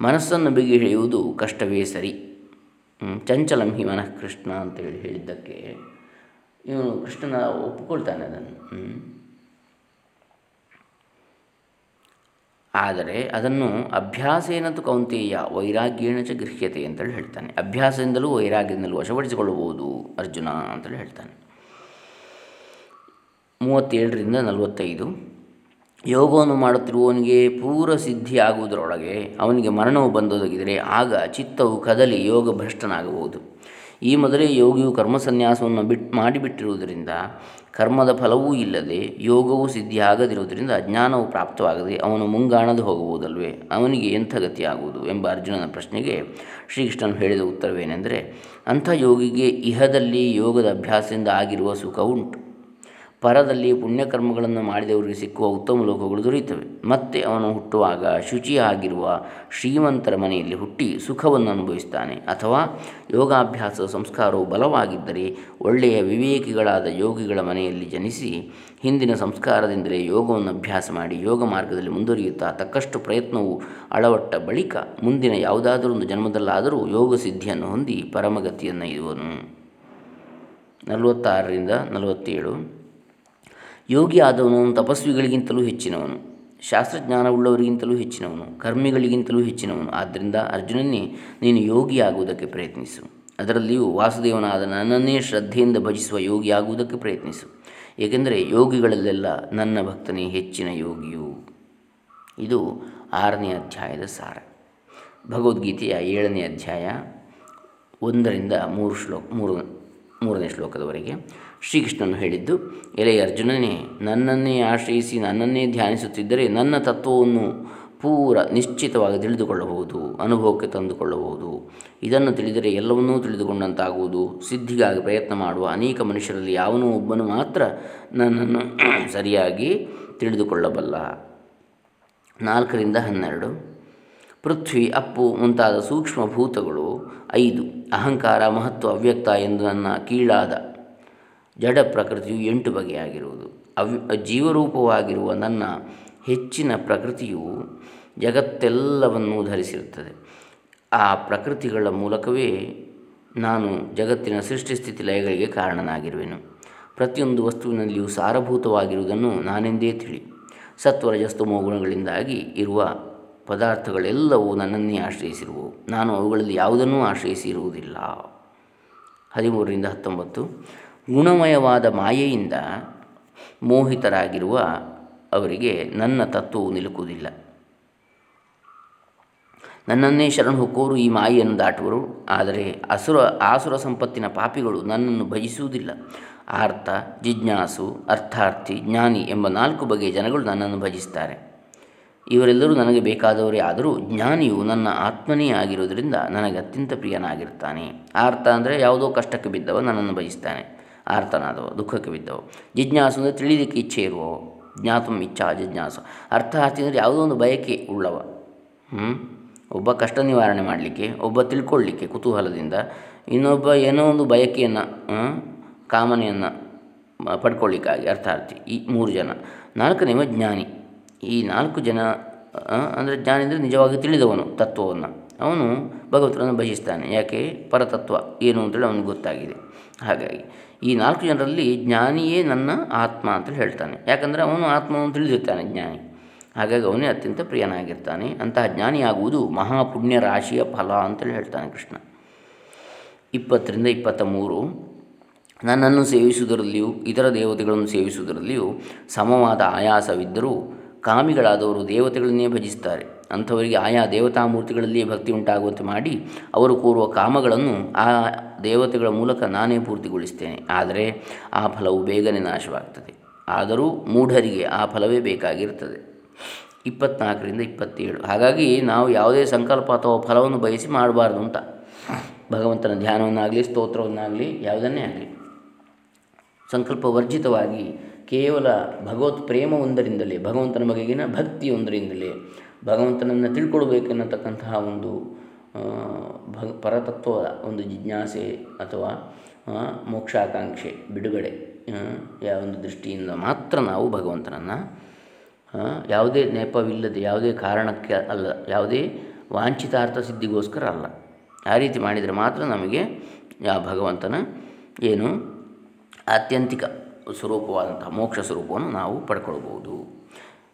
ಮನಸ್ಸನ್ನು ಬಿಗಿ ಹಿಡಿಯುವುದು ಕಷ್ಟವೇ ಸರಿ. ಚಂಚಲಂ ಹಿ ಮನಃ ಕೃಷ್ಣ ಅಂತೇಳಿ ಹೇಳಿದ್ದಕ್ಕೆ ಇವನು ಕೃಷ್ಣನ ಒಪ್ಪಿಕೊಳ್ತಾನೆ ಅದನ್ನು. ಆದರೆ ಅದನ್ನು ಅಭ್ಯಾಸೇನತು ಕೌಂತೇಯ, ವೈರಾಗ್ಯೇಣ ಚ ಗೃಹ್ಯತೆ ಅಂತೇಳಿ ಹೇಳ್ತಾನೆ. ಅಭ್ಯಾಸದಿಂದಲೂ ವೈರಾಗ್ಯದಿಂದಲೂ ವಶಪಡಿಸಿಕೊಳ್ಳಬಹುದು ಅರ್ಜುನ ಅಂತೇಳಿ ಹೇಳ್ತಾನೆ. ಮೂವತ್ತೇಳರಿಂದ ನಲವತ್ತೈದು, ಯೋಗವನ್ನು ಮಾಡುತ್ತಿರುವವನಿಗೆ ಪೂರ ಸಿದ್ಧಿಯಾಗುವುದರೊಳಗೆ ಅವನಿಗೆ ಮರಣವು ಬಂದೊದಗಿದರೆ ಆಗ ಚಿತ್ತವು ಕದಲಿ ಯೋಗ ಭ್ರಷ್ಟನಾಗಬಹುದು ಈ ಮೊದಲೇ ಯೋಗಿಯು ಕರ್ಮಸನ್ಯಾಸವನ್ನು ಬಿಟ್ ಮಾಡಿಬಿಟ್ಟಿರುವುದರಿಂದ ಕರ್ಮದ ಫಲವೂ ಇಲ್ಲದೆ ಯೋಗವು ಸಿದ್ಧಿಯಾಗದಿರುವುದರಿಂದ ಅಜ್ಞಾನವು ಪ್ರಾಪ್ತವಾಗದೆ ಅವನು ಮುಂಗಾಣದು ಹೋಗುವುದಲ್ವೇ? ಅವನಿಗೆ ಎಂಥ ಗತಿಯಾಗುವುದು? ಎಂಬ ಅರ್ಜುನನ ಪ್ರಶ್ನೆಗೆ ಶ್ರೀಕೃಷ್ಣನು ಹೇಳಿದ ಉತ್ತರವೇನೆಂದರೆ, ಅಂಥ ಯೋಗಿಗೆ ಇಹದಲ್ಲಿ ಯೋಗದ ಅಭ್ಯಾಸದಿಂದ ಆಗಿರುವ ಸುಖ ಉಂಟು. ಪರದಲ್ಲಿ ಪುಣ್ಯಕರ್ಮಗಳನ್ನು ಮಾಡಿದವರಿಗೆ ಸಿಕ್ಕುವ ಉತ್ತಮ ಲೋಕಗಳು ದೊರೆಯುತ್ತವೆ. ಮತ್ತೆ ಅವನು ಹುಟ್ಟುವಾಗ ಶುಚಿಯಾಗಿರುವ ಶ್ರೀಮಂತರ ಮನೆಯಲ್ಲಿ ಹುಟ್ಟಿ ಸುಖವನ್ನು ಅನುಭವಿಸ್ತಾನೆ ಅಥವಾ ಯೋಗಾಭ್ಯಾಸ ಸಂಸ್ಕಾರವು ಬಲವಾಗಿದ್ದರೆ ಒಳ್ಳೆಯ ವಿವೇಕಿಗಳಾದ ಯೋಗಿಗಳ ಮನೆಯಲ್ಲಿ ಜನಿಸಿ ಹಿಂದಿನ ಸಂಸ್ಕಾರದಿಂದಲೇ ಯೋಗವನ್ನು ಅಭ್ಯಾಸ ಮಾಡಿ ಯೋಗ ಮಾರ್ಗದಲ್ಲಿ ಮುಂದುವರಿಯುತ್ತಾ ತಕ್ಕಷ್ಟು ಪ್ರಯತ್ನವು ಅಳವಟ್ಟ ಬಳಿಕ ಮುಂದಿನ ಯಾವುದಾದರೂ ಒಂದು ಜನ್ಮದಲ್ಲಾದರೂ ಯೋಗ ಸಿದ್ಧಿಯನ್ನು ಹೊಂದಿ ಪರಮಗತಿಯನ್ನು ಇರುವನು ನಲವತ್ತಾರರಿಂದ ನಲವತ್ತೇಳು. ಯೋಗಿ ಆದವನು ತಪಸ್ವಿಗಳಿಗಿಂತಲೂ ಹೆಚ್ಚಿನವನು. ಶಾಸ್ತ್ರಜ್ಞಾನವುಳ್ಳವರಿಗಿಂತಲೂ ಹೆಚ್ಚಿನವನು. ಕರ್ಮಿಗಳಿಗಿಂತಲೂ ಹೆಚ್ಚಿನವನು. ಆದ್ದರಿಂದ ಅರ್ಜುನನ್ನೇ ನೀನು ಯೋಗಿಯಾಗುವುದಕ್ಕೆ ಪ್ರಯತ್ನಿಸು. ಅದರಲ್ಲಿಯೂ ವಾಸುದೇವನಾದ ನನ್ನನ್ನೇ ಶ್ರದ್ಧೆಯಿಂದ ಭಜಿಸುವ ಯೋಗಿಯಾಗುವುದಕ್ಕೆ ಪ್ರಯತ್ನಿಸು. ಏಕೆಂದರೆ ಯೋಗಿಗಳಲ್ಲೆಲ್ಲ ನನ್ನ ಭಕ್ತನೇ ಹೆಚ್ಚಿನ ಯೋಗಿಯು. ಇದು ಆರನೇ ಅಧ್ಯಾಯದ ಸಾರ. ಭಗವದ್ಗೀತೆಯ ಏಳನೇ ಅಧ್ಯಾಯ ಒಂದರಿಂದ ಮೂರು ಶ್ಲೋಕ ಮೂರು ಮೂರನೇ ಶ್ಲೋಕದವರೆಗೆ. ಶ್ರೀಕೃಷ್ಣನು ಹೇಳಿದ್ದು, ಎಲೆ ಅರ್ಜುನನೇ, ನನ್ನನ್ನೇ ಆಶ್ರಯಿಸಿ ನನ್ನನ್ನೇ ಧ್ಯಾನಿಸುತ್ತಿದ್ದರೆ ನನ್ನ ತತ್ವವನ್ನು ಪೂರ ನಿಶ್ಚಿತವಾಗಿ ತಿಳಿದುಕೊಳ್ಳಬಹುದು, ಅನುಭವಕ್ಕೆ ತಂದುಕೊಳ್ಳಬಹುದು. ಇದನ್ನು ತಿಳಿದರೆ ಎಲ್ಲವನ್ನೂ ತಿಳಿದುಕೊಂಡಂತಾಗುವುದು. ಸಿದ್ಧಿಗಾಗಿ ಪ್ರಯತ್ನ ಮಾಡುವ ಅನೇಕ ಮನುಷ್ಯರಲ್ಲಿ ಯಾವನೂ ಒಬ್ಬನು ಮಾತ್ರ ನನ್ನನ್ನು [clears throat] ಸರಿಯಾಗಿ ತಿಳಿದುಕೊಳ್ಳಬಲ್ಲ. ನಾಲ್ಕರಿಂದ ಹನ್ನೆರಡು. ಪೃಥ್ವಿ, ಅಪ್ಪು ಮುಂತಾದ ಸೂಕ್ಷ್ಮ ಭೂತಗಳು ಐದು. ಅಹಂಕಾರ, ಮಹತ್ವ, ಅವ್ಯಕ್ತ ಎಂದು ನನ್ನ ಕೀಳಾದ ಜಡ ಪ್ರಕೃತಿಯು ಎಂಟು ಬಗೆಯಾಗಿರುವುದು. ಅವ್, ಜೀವರೂಪವಾಗಿರುವ ನನ್ನ ಹೆಚ್ಚಿನ ಪ್ರಕೃತಿಯು ಜಗತ್ತೆಲ್ಲವನ್ನೂ ಧರಿಸಿರುತ್ತದೆ. ಆ ಪ್ರಕೃತಿಗಳ ಮೂಲಕವೇ ನಾನು ಜಗತ್ತಿನ ಸೃಷ್ಟಿಸ್ಥಿತಿ ಲಯಗಳಿಗೆ ಕಾರಣನಾಗಿರುವೆನು. ಪ್ರತಿಯೊಂದು ವಸ್ತುವಿನಲ್ಲಿಯೂ ಸಾರಭೂತವಾಗಿರುವುದನ್ನು ನಾನೆಂದೇ ತಿಳಿ. ಸತ್ವರಜಸ್ತು ಗುಣಗಳಿಂದಾಗಿ ಇರುವ ಪದಾರ್ಥಗಳೆಲ್ಲವೂ ನನ್ನನ್ನೇ ಆಶ್ರಯಿಸಿರುವವು ನಾನು ಅವುಗಳಲ್ಲಿ ಯಾವುದನ್ನೂ ಆಶ್ರಯಿಸಿರುವುದಿಲ್ಲ. ಹದಿಮೂರರಿಂದ ಹತ್ತೊಂಬತ್ತು. ಗುಣಮಯವಾದ ಮಾಯೆಯಿಂದ ಮೋಹಿತರಾಗಿರುವ ಅವರಿಗೆ ನನ್ನ ತತ್ವವು ನಿಲುಕುವುದಿಲ್ಲ. ನನ್ನನ್ನೇ ಶರಣ ಹುಕ್ಕೋರು ಈ ಮಾಯೆಯನ್ನು ದಾಟುವರು. ಆದರೆ ಅಸುರ, ಆಸುರ ಸಂಪತ್ತಿನ ಪಾಪಿಗಳು ನನ್ನನ್ನು ಭಜಿಸುವುದಿಲ್ಲ. ಆರ್ಥ, ಜಿಜ್ಞಾಸು, ಅರ್ಥಾರ್ಥಿ, ಜ್ಞಾನಿ ಎಂಬ ನಾಲ್ಕು ಬಗೆಯ ಜನಗಳು ನನ್ನನ್ನು ಭಜಿಸ್ತಾರೆ ಇವರೆಲ್ಲರೂ ನನಗೆ ಬೇಕಾದವರೇ ಆದರೂ ಜ್ಞಾನಿಯು ನನ್ನ ಆತ್ಮನೇ ಆಗಿರುವುದರಿಂದ ನನಗೆ ಅತ್ಯಂತ ಪ್ರಿಯನಾಗಿರ್ತಾನೆ ಆರ್ಥ ಅಂದರೆ ಯಾವುದೋ ಕಷ್ಟಕ್ಕೆ ಬಿದ್ದವ ನನ್ನನ್ನು ಬಯಸ್ತಾನೆ ಆರ್ತನಾದವ, ದುಃಖಕ್ಕೆ ಬಿದ್ದವು. ಜಿಜ್ಞಾಸು ಅಂದರೆ ತಿಳಿಲಿಕ್ಕೆ ಇಚ್ಛೆ ಇರುವವು. ಜ್ಞಾತಂ ಇಚ್ಛಾ, ಜಿಜ್ಞಾಸು. ಅರ್ಥಾರ್ಥಿ ಅಂದರೆ ಯಾವುದೋ ಒಂದು ಬಯಕೆ ಉಳ್ಳವ. ಹ್ಞೂ ಒಬ್ಬ ಕಷ್ಟ ನಿವಾರಣೆ ಮಾಡಲಿಕ್ಕೆ, ಒಬ್ಬ ತಿಳ್ಕೊಳ್ಳಿಕ್ಕೆ ಕುತೂಹಲದಿಂದ ಇನ್ನೊಬ್ಬ ಏನೋ ಒಂದು ಬಯಕೆಯನ್ನು ಕಾಮನೆಯನ್ನು ಪಡ್ಕೊಳ್ಳಿಕ್ಕಾಗಿ ಅರ್ಥಾರ್ಥಿ ಈ ಮೂರು ಜನ. ನಾಲ್ಕನೇವ ಜ್ಞಾನಿ. ಈ ನಾಲ್ಕು ಜನ ಅಂದರೆ ಜ್ಞಾನಿ ಅಂದರೆ ನಿಜವಾಗಿ ತಿಳಿದವನು ತತ್ವವನ್ನು. ಅವನು ಭಗವಂತನನ್ನು ಭಜಿಸ್ತಾನೆ. ಯಾಕೆ? ಪರತತ್ವ. ಏನು ಅಂತೇಳಿ ಅವನಿಗೆ ಗೊತ್ತಾಗಿದೆ. ಹಾಗಾಗಿ ಈ ನಾಲ್ಕು ಜನರಲ್ಲಿ ಜ್ಞಾನಿಯೇ ನನ್ನ ಆತ್ಮ ಅಂತೇಳಿ ಹೇಳ್ತಾನೆ. ಯಾಕಂದರೆ ಅವನು ಆತ್ಮವನ್ನು ತಿಳಿದಿರ್ತಾನೆ, ಜ್ಞಾನಿ. ಹಾಗಾಗಿ ಅವನೇ ಅತ್ಯಂತ ಪ್ರಿಯನಾಗಿರ್ತಾನೆ. ಅಂತಹ ಜ್ಞಾನಿಯಾಗುವುದು ಮಹಾಪುಣ್ಯ ರಾಶಿಯ ಫಲ ಅಂತೇಳಿ ಹೇಳ್ತಾನೆ ಕೃಷ್ಣ. ಇಪ್ಪತ್ತರಿಂದ ಇಪ್ಪತ್ತ ಮೂರು ನನ್ನನ್ನು ಸೇವಿಸುವುದರಲ್ಲಿಯೂ, ಇತರ ದೇವತೆಗಳನ್ನು ಸೇವಿಸುವುದರಲ್ಲಿಯೂ ಸಮವಾದ ಆಯಾಸವಿದ್ದರೂ, ಕಾಮಿಗಳಾದವರು ದೇವತೆಗಳನ್ನೇ ಭಜಿಸ್ತಾರೆ ಅಂಥವರಿಗೆ ಆಯಾ ದೇವತಾ ಮೂರ್ತಿಗಳಲ್ಲಿಯೇ ಭಕ್ತಿ ಉಂಟಾಗುವಂತೆ ಮಾಡಿ ಅವರು ಕೋರುವ ಕಾಮಗಳನ್ನು ಆ ದೇವತೆಗಳ ಮೂಲಕ ನಾನೇ ಪೂರ್ತಿಗೊಳಿಸ್ತೇನೆ. ಆದರೆ ಆ ಫಲವು ಬೇಗನೆ ನಾಶವಾಗ್ತದೆ. ಆದರೂ ಮೂಢರಿಗೆ ಆ ಫಲವೇ ಬೇಕಾಗಿರ್ತದೆ ಇಪ್ಪತ್ನಾಲ್ಕರಿಂದ ಇಪ್ಪತ್ತೇಳು. ಹಾಗಾಗಿ ನಾವು ಯಾವುದೇ ಸಂಕಲ್ಪ ಅಥವಾ ಫಲವನ್ನು ಬಯಸಿ ಮಾಡಬಾರ್ದು ಅಂತ. ಭಗವಂತನ ಧ್ಯಾನವನ್ನಾಗಲಿ, ಸ್ತೋತ್ರವನ್ನಾಗಲಿ, ಯಾವುದನ್ನೇ ಆಗಲಿ. ಸಂಕಲ್ಪ ವರ್ಜಿತವಾಗಿ ಕೇವಲ ಭಗವತ್ ಪ್ರೇಮ ಒಂದರಿಂದಲೇ, ಭಗವಂತನ ಬಗೆಗಿನ ಭಕ್ತಿಯೊಂದರಿಂದಲೇ ಭಗವಂತನನ್ನು ತಿಳ್ಕೊಳ್ಬೇಕೆನ್ನತಕ್ಕಂತಹ ಒಂದು ಭಗ, ಪರತತ್ವದ ಒಂದು ಜಿಜ್ಞಾಸೆ ಅಥವಾ ಮೋಕ್ಷಾಕಾಂಕ್ಷೆ ಬಿಡುಗಡೆ ಯಾವ ಒಂದು ದೃಷ್ಟಿಯಿಂದ ಮಾತ್ರ ನಾವು ಭಗವಂತನನ್ನು ಯಾವುದೇ ನೆಪವಿಲ್ಲದೆ, ಯಾವುದೇ ಕಾರಣಕ್ಕೆ ಅಲ್ಲ, ಯಾವುದೇ ವಾಂಛಿತಾರ್ಥ ಸಿದ್ಧಿಗೋಸ್ಕರ ಅಲ್ಲ. ಆ ರೀತಿ ಮಾಡಿದರೆ ಮಾತ್ರ ನಮಗೆ ಆ ಭಗವಂತನ ಏನು ಆತ್ಯಂತಿಕ ಸ್ವರೂಪವಾದಂತಹ ಮೋಕ್ಷ ಸ್ವರೂಪವನ್ನು ನಾವು ಪಡ್ಕೊಳ್ಬೋದು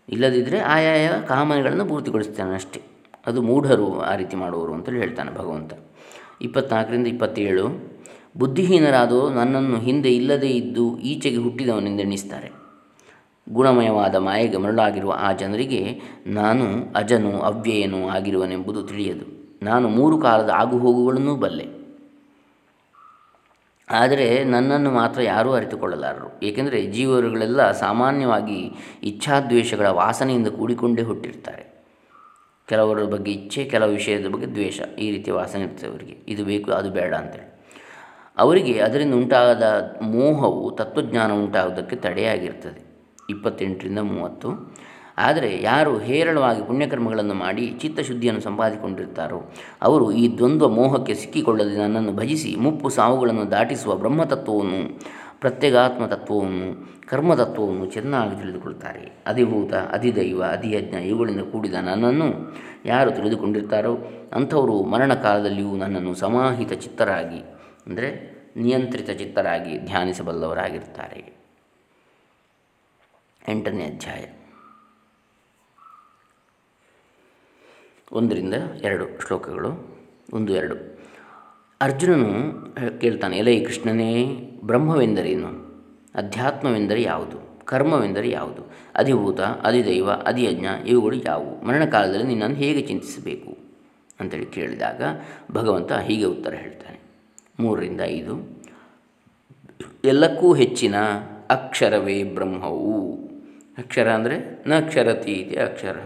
ಇಲ್ಲದಿದ್ದರೆ ಆಯಾಯ ಕಾಮನೆಗಳನ್ನು ಪೂರ್ತಿಗೊಳಿಸ್ತಾನೆ ಅಷ್ಟೇ. ಅದು ಮೂಢರು ಆ ರೀತಿ ಮಾಡುವರು ಅಂತೇಳಿ ಹೇಳ್ತಾನೆ ಭಗವಂತ. ಇಪ್ಪತ್ನಾಲ್ಕರಿಂದ ಇಪ್ಪತ್ತೇಳು ಬುದ್ಧಿಹೀನರಾದವರು ನನ್ನನ್ನು ಹಿಂದೆ ಇಲ್ಲದೇ ಇದ್ದು ಈಚೆಗೆ ಹುಟ್ಟಿದವನೆಂದೆಣಿಸ್ತಾರೆ ಗುಣಮಯವಾದ ಮಾಯೆಗೆ ಮರಳಾಗಿರುವ ಆ ಜನರಿಗೆ ನಾನು ಅಜನು, ಅವ್ಯಯನು ಆಗಿರುವನೆಂಬುದು ತಿಳಿಯದು. ನಾನು ಮೂರು ಕಾಲದ ಆಗುಹೋಗುಗಳನ್ನೂ ಬಲ್ಲೆ. ಆದರೆ ನನ್ನನ್ನು ಮಾತ್ರ ಯಾರೂ ಅರಿತುಕೊಳ್ಳಲಾರರು. ಏಕೆಂದರೆ ಜೀವರುಗಳೆಲ್ಲ ಸಾಮಾನ್ಯವಾಗಿ ಇಚ್ಛಾದ್ವೇಷಗಳ ವಾಸನೆಯಿಂದ ಕೂಡಿಕೊಂಡೇ ಹುಟ್ಟಿರ್ತಾರೆ ಕೆಲವರ ಬಗ್ಗೆ ಇಚ್ಛೆ, ಕೆಲವು ವಿಷಯದ ಬಗ್ಗೆ ದ್ವೇಷ ಈ ರೀತಿಯ ವಾಸನೆ ಇರ್ತದೆ ಅವರಿಗೆ. ಇದು ಬೇಕು, ಅದು ಬೇಡ ಅಂತೇಳಿ. ಅವರಿಗೆ ಅದರಿಂದ ಉಂಟಾದ ಮೋಹವು, ತತ್ವಜ್ಞಾನ ಉಂಟಾಗುವುದಕ್ಕೆ ತಡೆಯಾಗಿರ್ತದೆ. ಇಪ್ಪತ್ತೆಂಟರಿಂದ ಮೂವತ್ತು. ಆದರೆ ಯಾರು ಹೇರಳವಾಗಿ ಪುಣ್ಯಕರ್ಮಗಳನ್ನು ಮಾಡಿ ಚಿತ್ತಶುದ್ಧಿಯನ್ನು ಸಂಪಾದಿಕೊಂಡಿರ್ತಾರೋ, ಅವರು ಈ ದ್ವಂದ್ವ ಮೋಹಕ್ಕೆ ಸಿಕ್ಕಿಕೊಳ್ಳದೆ ನನ್ನನ್ನು ಭಜಿಸಿ ಮುಪ್ಪು ಸಾವುಗಳನ್ನು ದಾಟಿಸುವ ಬ್ರಹ್ಮತತ್ವವನ್ನು ಪ್ರತ್ಯೇಗಾತ್ಮ ತತ್ವವನ್ನು ಕರ್ಮತತ್ವವನ್ನು ಚೆನ್ನಾಗಿ ತಿಳಿದುಕೊಳ್ತಾರೆ. ಅಧಿಭೂತ, ಅಧಿದೈವ, ಅಧಿಯಜ್ಞ ಇವುಗಳಿಂದ ಕೂಡಿದ ನನ್ನನ್ನು ಯಾರು ತಿಳಿದುಕೊಂಡಿರ್ತಾರೋ, ಅಂಥವರು ಮರಣ ಕಾಲದಲ್ಲಿಯೂ ನನ್ನನ್ನು ಸಮಾಹಿತ ಚಿತ್ತರಾಗಿ, ಅಂದರೆ ನಿಯಂತ್ರಿತ ಚಿತ್ತರಾಗಿ ಧ್ಯಾನಿಸಬಲ್ಲವರಾಗಿರ್ತಾರೆ. ಎಂಟನೇ ಅಧ್ಯಾಯ. ಒಂದರಿಂದ ಎರಡು ಶ್ಲೋಕಗಳು, ಒಂದು, ಎರಡು. ಅರ್ಜುನನು ಕೇಳ್ತಾನೆ, ಎಲೈ ಕೃಷ್ಣನೇ, ಬ್ರಹ್ಮವೆಂದರೇನು? ಅಧ್ಯಾತ್ಮವೆಂದರೆ ಯಾವುದು? ಕರ್ಮವೆಂದರೆ ಯಾವುದು? ಅಧಿಭೂತ, ಅಧಿದೈವ, ಅಧಿಯಜ್ಞ, ಇವುಗಳು ಯಾವುವು? ಮರಣಕಾಲದಲ್ಲಿ ನಿನ್ನನ್ನು ಹೇಗೆ ಚಿಂತಿಸಬೇಕು? ಅಂತೇಳಿ ಕೇಳಿದಾಗ ಭಗವಂತ ಹೀಗೆ ಉತ್ತರ ಹೇಳ್ತಾನೆ. ಮೂರರಿಂದ ಐದು. ಎಲ್ಲಕ್ಕೂ ಹೆಚ್ಚಿನ ಅಕ್ಷರವೇ ಬ್ರಹ್ಮವು. ಅಕ್ಷರ ಅಂದರೆ ನ ಅಕ್ಷರತಿ ಇದೆ ಅಕ್ಷರ.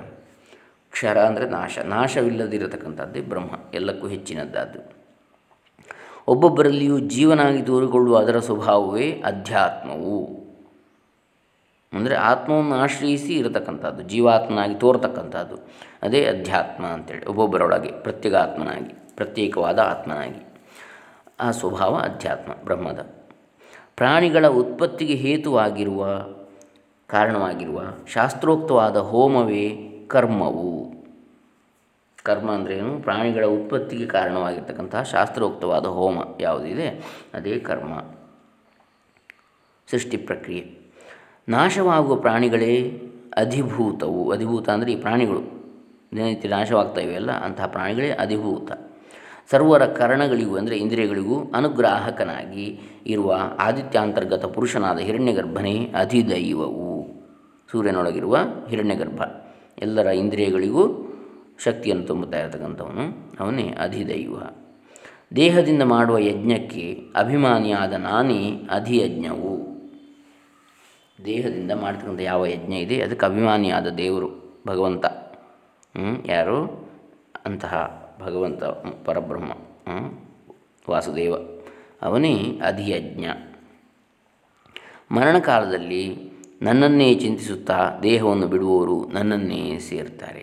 ಕ್ಷರ ಅಂದರೆ ನಾಶ. ನಾಶವಿಲ್ಲದಿರತಕ್ಕಂಥದ್ದೇ ಬ್ರಹ್ಮ, ಎಲ್ಲಕ್ಕೂ ಹೆಚ್ಚಿನದ್ದಾದ್ದು. ಒಬ್ಬೊಬ್ಬರಲ್ಲಿಯೂ ಜೀವನಾಗಿ ತೋರಿಕೊಳ್ಳುವ ಅದರ ಸ್ವಭಾವವೇ ಅಧ್ಯಾತ್ಮವು. ಅಂದರೆ ಆತ್ಮವನ್ನು ಆಶ್ರಯಿಸಿ ಇರತಕ್ಕಂಥದ್ದು, ಜೀವಾತ್ಮನಾಗಿ ತೋರ್ತಕ್ಕಂಥದ್ದು. ಅದೇ ಅಧ್ಯಾತ್ಮ ಅಂತೇಳಿ, ಒಬ್ಬೊಬ್ಬರೊಳಗೆ ಪ್ರತ್ಯೇಕಾತ್ಮನಾಗಿ ಪ್ರತ್ಯೇಕವಾದ ಆತ್ಮನಾಗಿ. ಆ ಸ್ವಭಾವ ಅಧ್ಯಾತ್ಮ, ಬ್ರಹ್ಮದ. ಪ್ರಾಣಿಗಳ ಉತ್ಪತ್ತಿಗೆ ಹೇತುವಾಗಿರುವ, ಕಾರಣವಾಗಿರುವ ಶಾಸ್ತ್ರೋಕ್ತವಾದ ಹೋಮವೇ ಕರ್ಮವು. ಕರ್ಮ ಏನು? ಪ್ರಾಣಿಗಳ ಉತ್ಪತ್ತಿಗೆ ಕಾರಣವಾಗಿರ್ತಕ್ಕಂತಹ ಶಾಸ್ತ್ರೋಕ್ತವಾದ ಹೋಮ. ಯಾವುದಿದೆ ಅದೇ ಕರ್ಮ. ಸೃಷ್ಟಿ ಪ್ರಕ್ರಿಯೆ. ನಾಶವಾಗುವ ಪ್ರಾಣಿಗಳೇ ಅಧಿಭೂತವು. ಅಧಿಭೂತ ಅಂದರೆ ಈ ಪ್ರಾಣಿಗಳು. ದಿನನಿತ್ಯ ನಾಶವಾಗ್ತಾ ಇವೆಯಲ್ಲ ಅಂತಹ ಪ್ರಾಣಿಗಳೇ ಅಧಿಭೂತ. ಸರ್ವರ ಕರಣಗಳಿಗೂ ಅಂದರೆ ಇಂದ್ರಿಯಗಳಿಗೂ ಅನುಗ್ರಾಹಕನಾಗಿ ಇರುವ ಆದಿತ್ಯಾಂತರ್ಗತ ಪುರುಷನಾದ ಹಿರಣ್ಯಗರ್ಭನೇ ಅಧಿದೈವವು. ಸೂರ್ಯನೊಳಗಿರುವ ಹಿರಣ್ಯಗರ್ಭ. ಎಲ್ಲರ ಇಂದ್ರಿಯಗಳಿಗೂ ಶಕ್ತಿಯನ್ನು ತುಂಬುತ್ತಾ ಇರತಕ್ಕಂಥವನು ಅವನೇ ಅಧಿದೈವ. ದೇಹದಿಂದ ಮಾಡುವ ಯಜ್ಞಕ್ಕೆ ಅಭಿಮಾನಿಯಾದ ನಾನೇ ಅಧಿಯಜ್ಞವು. ದೇಹದಿಂದ ಮಾಡ್ತಕ್ಕಂಥ ಯಾವ ಯಜ್ಞ ಇದೆ, ಅದಕ್ಕೆ ಅಭಿಮಾನಿಯಾದ ದೇವರು ಭಗವಂತ. ಯಾರು? ಅಂತಹ ಭಗವಂತ ಪರಬ್ರಹ್ಮ ವಾಸುದೇವ. ಅವನೇ ಅಧಿಯಜ್ಞ. ಮರಣಕಾಲದಲ್ಲಿ ನನ್ನನ್ನೇ ಚಿಂತಿಸುತ್ತಾ ದೇಹವನ್ನು ಬಿಡುವವರು ನನ್ನನ್ನೇ ಸೇರ್ತಾರೆ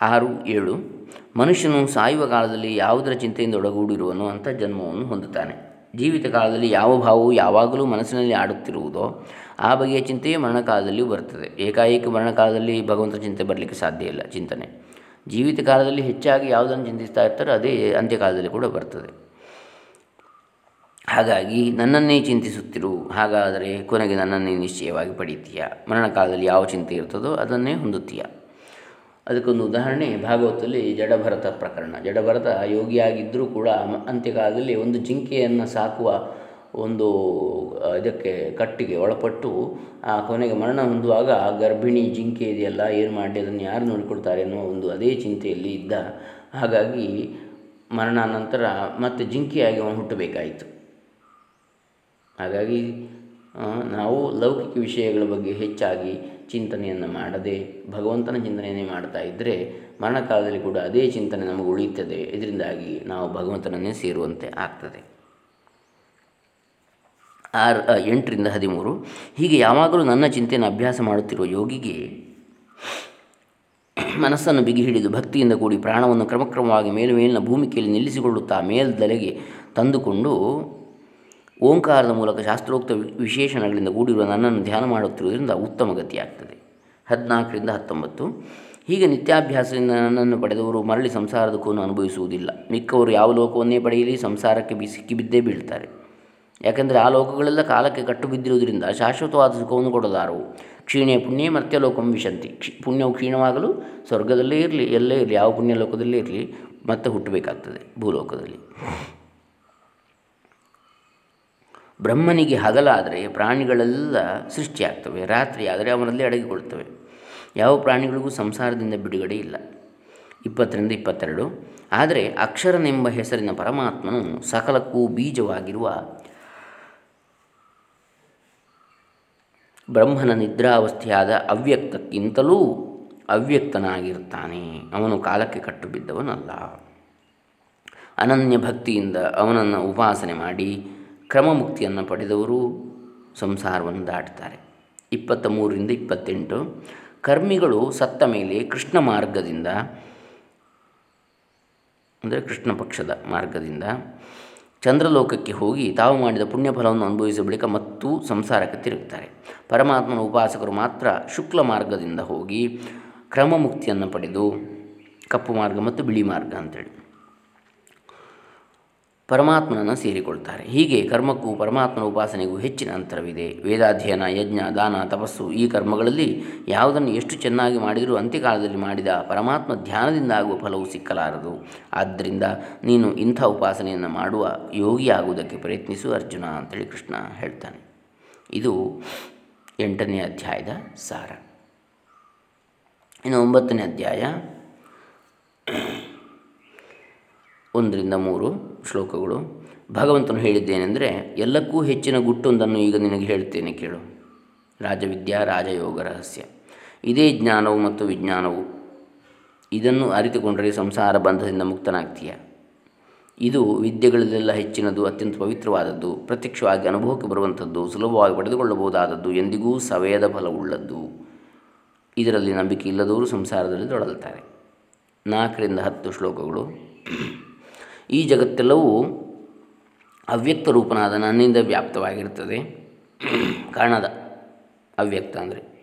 ಆರು, ಏಳು. ಮನುಷ್ಯನು ಸಾಯುವ ಕಾಲದಲ್ಲಿ ಯಾವುದರ ಚಿಂತೆಯಿಂದ ಒಡಗೂಡಿರುವನು ಅಂತ ಜನ್ಮವನ್ನು ಹೊಂದುತ್ತಾನೆ. ಜೀವಿತ ಕಾಲದಲ್ಲಿ ಯಾವ ಭಾವವು ಯಾವಾಗಲೂ ಮನಸ್ಸಿನಲ್ಲಿ ಆಡುತ್ತಿರುವುದೋ ಆ ಬಗೆಯ ಚಿಂತೆಯೇ ಮರಣಕಾಲದಲ್ಲಿಯೂ ಬರ್ತದೆ ಏಕಾಏಕಿ ಮರಣಕಾಲದಲ್ಲಿ ಭಗವಂತ ಚಿಂತೆ ಬರಲಿಕ್ಕೆ ಸಾಧ್ಯ ಇಲ್ಲ, ಚಿಂತನೆ. ಜೀವಿತ ಕಾಲದಲ್ಲಿ ಹೆಚ್ಚಾಗಿ ಯಾವುದನ್ನು ಚಿಂತಿಸ್ತಾ ಇರ್ತಾರೋ ಅದೇ ಅಂತ್ಯಕಾಲದಲ್ಲಿ ಕೂಡ ಬರ್ತದೆ. ಹಾಗಾಗಿ ನನ್ನನ್ನೇ ಚಿಂತಿಸುತ್ತಿರು. ಹಾಗಾದರೆ ಕೊನೆಗೆ ನನ್ನನ್ನೇ ನಿಶ್ಚಯವಾಗಿ ಪಡೀತೀಯ? ಮರಣಕಾಲದಲ್ಲಿ ಯಾವ ಚಿಂತೆ ಇರ್ತದೋ ಅದನ್ನೇ ಹೊಂದುತ್ತೀಯ? ಅದಕ್ಕೊಂದು ಉದಾಹರಣೆ, ಭಾಗವತದಲ್ಲಿ ಜಡಭರತ ಪ್ರಕರಣ. ಜಡಭರತ ಯೋಗಿಯಾಗಿದ್ದರೂ ಕೂಡ ಅಂತ್ಯಕಾಲದಲ್ಲಿ ಒಂದು ಜಿಂಕೆಯನ್ನು ಸಾಕುವ ಒಂದು ಇದಕ್ಕೆ ಕಟ್ಟಿಗೆ ಒಳಪಟ್ಟು, ಆ, ಕೊನೆಗೆ ಮರಣ ಹೊಂದುವಾಗ ಗರ್ಭಿಣಿ ಜಿಂಕೆ ಇದೆಯಲ್ಲ, ಏನು ಮಾಡಿ, ಅದನ್ನು ಯಾರು ನೋಡಿಕೊಡ್ತಾರೆ ಅನ್ನೋ ಒಂದು ಅದೇ ಚಿಂತೆಯಲ್ಲಿ ಇದ್ದ. ಹಾಗಾಗಿ ಮರಣಾನಂತರ ಮತ್ತೆ ಜಿಂಕೆಯಾಗಿ ಅವನು ಹುಟ್ಟಬೇಕಾಯಿತು. ಹಾಗಾಗಿ ನಾವು ಲೌಕಿಕ ವಿಷಯಗಳ ಬಗ್ಗೆ ಹೆಚ್ಚಾಗಿ ಚಿಂತನೆಯನ್ನು ಮಾಡದೆ, ಭಗವಂತನ ಚಿಂತನೆಯನ್ನೇ ಮಾಡ್ತಾ ಇದ್ದರೆ ಮರಣಕಾಲದಲ್ಲಿ ಕೂಡ ಅದೇ ಚಿಂತನೆ ನಮಗೆ ಉಳಿಯುತ್ತದೆ. ಇದರಿಂದಾಗಿ ನಾವು ಭಗವಂತನನ್ನೇ ಸೇರುವಂತೆ ಆಗ್ತದೆ. ಆರು ಎಂಟರಿಂದ ಹದಿಮೂರು. ಹೀಗೆ ಯಾವಾಗಲೂ ನನ್ನ ಚಿಂತೆಯನ್ನು ಅಭ್ಯಾಸ ಮಾಡುತ್ತಿರುವ ಯೋಗಿಗೆ ಮನಸ್ಸನ್ನು ಬಿಗಿ ಹಿಡಿದು ಭಕ್ತಿಯಿಂದ ಕೂಡಿ ಪ್ರಾಣವನ್ನು ಕ್ರಮಕ್ರಮವಾಗಿ ಮೇಲು ಮೇಲಿನ ಭೂಮಿಕೆಯಲ್ಲಿ ನಿಲ್ಲಿಸಿಕೊಳ್ಳುತ್ತಾ ಮೇಲ್ದಲೆಗೆ ತಂದುಕೊಂಡು ಓಂಕಾರದ ಮೂಲಕ ಶಾಸ್ತ್ರೋಕ್ತ ವಿಶೇಷಣಗಳಿಂದ ಕೂಡಿರುವ ನನ್ನನ್ನು ಧ್ಯಾನ ಮಾಡುತ್ತಿರುವುದರಿಂದ ಉತ್ತಮ ಗತಿಯಾಗ್ತದೆ. ಹದಿನಾಲ್ಕರಿಂದ ಹತ್ತೊಂಬತ್ತು. ಹೀಗೆ ನಿತ್ಯಾಭ್ಯಾಸದಿಂದ ನನ್ನನ್ನು ಪಡೆದವರು ಮರಳಿ ಸಂಸಾರದ ಕೋನು ಅನುಭವಿಸುವುದಿಲ್ಲ. ಮಿಕ್ಕವರು ಯಾವ ಲೋಕವನ್ನೇ ಪಡೆಯಲಿ ಸಂಸಾರಕ್ಕೆ ಬಿ ಸಿಕ್ಕಿಬಿದ್ದೇ ಬೀಳ್ತಾರೆ. ಯಾಕೆಂದರೆ ಆ ಲೋಕಗಳೆಲ್ಲ ಕಾಲಕ್ಕೆ ಕಟ್ಟು ಬಿದ್ದಿರುವುದರಿಂದ ಶಾಶ್ವತವಾದ ಸುಖವನ್ನು ಕೊಡಲಾರವು. ಕ್ಷೀಣೆ ಪುಣ್ಯ ಮರ್ತ್ಯಲೋಕಂ ವಿಶಂತಿ. ಕ್ಷಿ, ಪುಣ್ಯವು ಕ್ಷೀಣವಾಗಲು ಸ್ವರ್ಗದಲ್ಲೇ ಇರಲಿ, ಎಲ್ಲೇ ಇರಲಿ, ಯಾವ ಪುಣ್ಯ ಲೋಕದಲ್ಲೇ ಇರಲಿ, ಮತ್ತೆ ಹುಟ್ಟಬೇಕಾಗ್ತದೆ ಭೂಲೋಕದಲ್ಲಿ. ಬ್ರಹ್ಮನಿಗೆ ಹಗಲಾದರೆ ಪ್ರಾಣಿಗಳೆಲ್ಲ ಸೃಷ್ಟಿಯಾಗ್ತವೆ ರಾತ್ರಿ ಆದರೆ ಅವನಲ್ಲಿ ಅಡಗಿಕೊಳ್ತವೆ ಯಾವ ಪ್ರಾಣಿಗಳಿಗೂ ಸಂಸಾರದಿಂದ ಬಿಡುಗಡೆ ಇಲ್ಲ. ಇಪ್ಪತ್ತರಿಂದ ಇಪ್ಪತ್ತೆರಡು, ಆದರೆ ಅಕ್ಷರನೆಂಬ ಹೆಸರಿನ ಪರಮಾತ್ಮನು ಸಕಲಕ್ಕೂ ಬೀಜವಾಗಿರುವ ಬ್ರಹ್ಮನ ನಿದ್ರಾವಸ್ಥೆಯಾದ ಅವ್ಯಕ್ತಕ್ಕಿಂತಲೂ ಅವ್ಯಕ್ತನಾಗಿರ್ತಾನೆ. ಅವನು ಕಾಲಕ್ಕೆ ಕಟ್ಟು ಬಿದ್ದವನಲ್ಲ ಅನನ್ಯ ಭಕ್ತಿಯಿಂದ ಅವನನ್ನು ಉಪಾಸನೆ ಮಾಡಿ ಕ್ರಮಮುಕ್ತಿಯನ್ನು ಪಡೆದವರು ಸಂಸಾರವನ್ನು ದಾಟ್ತಾರೆ. ಇಪ್ಪತ್ತ ಮೂರರಿಂದ ಇಪ್ಪತ್ತೆಂಟು, ಕರ್ಮಿಗಳು ಸತ್ತ ಮೇಲೆ ಕೃಷ್ಣ ಮಾರ್ಗದಿಂದ, ಅಂದರೆ ಕೃಷ್ಣ ಪಕ್ಷದ ಮಾರ್ಗದಿಂದ ಚಂದ್ರಲೋಕಕ್ಕೆ ಹೋಗಿ ತಾವು ಮಾಡಿದ ಪುಣ್ಯ ಫಲವನ್ನು ಅನುಭವಿಸಿದ ಬಳಿಕ ಮತ್ತು ಸಂಸಾರಕ್ಕೆ ತಿರುಗುತ್ತಾರೆ ಪರಮಾತ್ಮನ ಉಪಾಸಕರು ಮಾತ್ರ ಶುಕ್ಲ ಮಾರ್ಗದಿಂದ ಹೋಗಿ ಕ್ರಮಮುಕ್ತಿಯನ್ನು ಪಡೆದು ಕಪ್ಪು ಮಾರ್ಗ ಮತ್ತು ಬಿಳಿ ಮಾರ್ಗ ಅಂತೇಳಿ. ಪರಮಾತ್ಮನನ್ನು ಸೇರಿಕೊಳ್ತಾರೆ. ಹೀಗೆ ಕರ್ಮಕ್ಕೂ ಪರಮಾತ್ಮನ ಉಪಾಸನೆಗೂ ಹೆಚ್ಚಿನ ಅಂತರವಿದೆ. ವೇದಾಧ್ಯಯನ, ಯಜ್ಞ, ದಾನ, ತಪಸ್ಸು ಈ ಕರ್ಮಗಳಲ್ಲಿ ಯಾವುದನ್ನು ಎಷ್ಟು ಚೆನ್ನಾಗಿ ಮಾಡಿದರೂ ಅಂತ್ಯಕಾಲದಲ್ಲಿ ಮಾಡಿದ ಪರಮಾತ್ಮ ಧ್ಯಾನದಿಂದ ಆಗುವ ಫಲವು ಸಿಕ್ಕಲಾರದು. ಆದ್ದರಿಂದ ನೀನು ಇಂಥ ಉಪಾಸನೆಯನ್ನು ಮಾಡುವ ಯೋಗಿಯಾಗುವುದಕ್ಕೆ ಪ್ರಯತ್ನಿಸು ಅರ್ಜುನ ಅಂತೇಳಿ ಕೃಷ್ಣ ಹೇಳ್ತಾನೆ. ಇದು ಎಂಟನೇ ಅಧ್ಯಾಯದ ಸಾರ. ಇನ್ನು ಒಂಬತ್ತನೇ ಅಧ್ಯಾಯ ಒಂದರಿಂದ ಮೂರು. ಶ್ಲೋಕಗಳು. ಭಗವಂತನು ಹೇಳಿದ್ದೇನೆಂದರೆ, ಎಲ್ಲಕ್ಕೂ ಹೆಚ್ಚಿನ ಗುಟ್ಟೊಂದನ್ನು ಈಗ ನಿನಗೆ ಹೇಳ್ತೇನೆ ಕೇಳು. ರಾಜವಿದ್ಯಾ ರಾಜಯೋಗ ರಹಸ್ಯ. ಇದೇ ಜ್ಞಾನವು ಮತ್ತು ವಿಜ್ಞಾನವು. ಇದನ್ನು ಅರಿತುಕೊಂಡರೆ ಸಂಸಾರ ಬಂಧದಿಂದ ಮುಕ್ತನಾಗ್ತೀಯ. ಇದು ವಿದ್ಯೆಗಳಲ್ಲೆಲ್ಲ ಹೆಚ್ಚಿನದು, ಅತ್ಯಂತ ಪವಿತ್ರವಾದದ್ದು, ಪ್ರತ್ಯಕ್ಷವಾಗಿ ಅನುಭವಕ್ಕೆ ಬರುವಂಥದ್ದು, ಸುಲಭವಾಗಿ ಪಡೆದುಕೊಳ್ಳಬಹುದಾದದ್ದು, ಎಂದಿಗೂ ಸವೆಯದ ಫಲವುಳ್ಳದ್ದು. ಇದರಲ್ಲಿ ನಂಬಿಕೆ ಇಲ್ಲದವರು ಸಂಸಾರದಲ್ಲಿ ತೊಡಲ್ತಾರೆ ನಾಲ್ಕರಿಂದ ಹತ್ತು ಶ್ಲೋಕಗಳು. ಈ ಜಗತ್ತೆಲ್ಲವೂ ಅವ್ಯಕ್ತ ರೂಪನಾದ ನನ್ನಿಂದ ವ್ಯಾಪ್ತವಾಗಿರುತ್ತದೆ ಕಾಣದ ಅವ್ಯಕ್ತ ಅಂದರೆ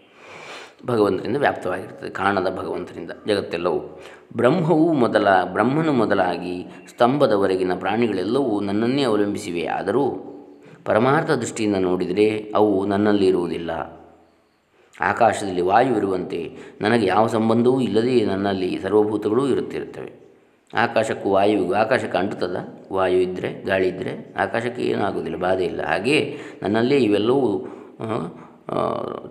ಭಗವಂತರಿಂದ ವ್ಯಾಪ್ತವಾಗಿರ್ತದೆ. ಕಾಣದ ಭಗವಂತನಿಂದ ಜಗತ್ತೆಲ್ಲವೂ. ಬ್ರಹ್ಮವು ಮೊದಲ, ಬ್ರಹ್ಮನು ಮೊದಲಾಗಿ ಸ್ತಂಭದವರೆಗಿನ ಪ್ರಾಣಿಗಳೆಲ್ಲವೂ ನನ್ನನ್ನೇ ಅವಲಂಬಿಸಿವೆ. ಆದರೂ ಪರಮಾರ್ಥ ದೃಷ್ಟಿಯಿಂದ ನೋಡಿದರೆ ಅವು ನನ್ನಲ್ಲಿ ಇರುವುದಿಲ್ಲ ಆಕಾಶದಲ್ಲಿ ವಾಯು ಇರುವಂತೆ ನನಗೆ ಯಾವ ಸಂಬಂಧವೂ ಇಲ್ಲದೇ ನನ್ನಲ್ಲಿ ಸರ್ವಭೂತಗಳೂ ಇರುತ್ತಿರುತ್ತವೆ. ಆಕಾಶಕ್ಕೂ ವಾಯುವಿಗೂ, ಆಕಾಶಕ್ಕೆ ಅಂಟುತ್ತದ? ವಾಯು ಇದ್ದರೆ ಗಾಳಿ ಇದ್ದರೆ ಆಕಾಶಕ್ಕೆ ಏನಾಗೋದಿಲ್ಲ ಬಾಧೆ ಇಲ್ಲ. ಹಾಗೆಯೇ ನನ್ನಲ್ಲಿ ಇವೆಲ್ಲವೂ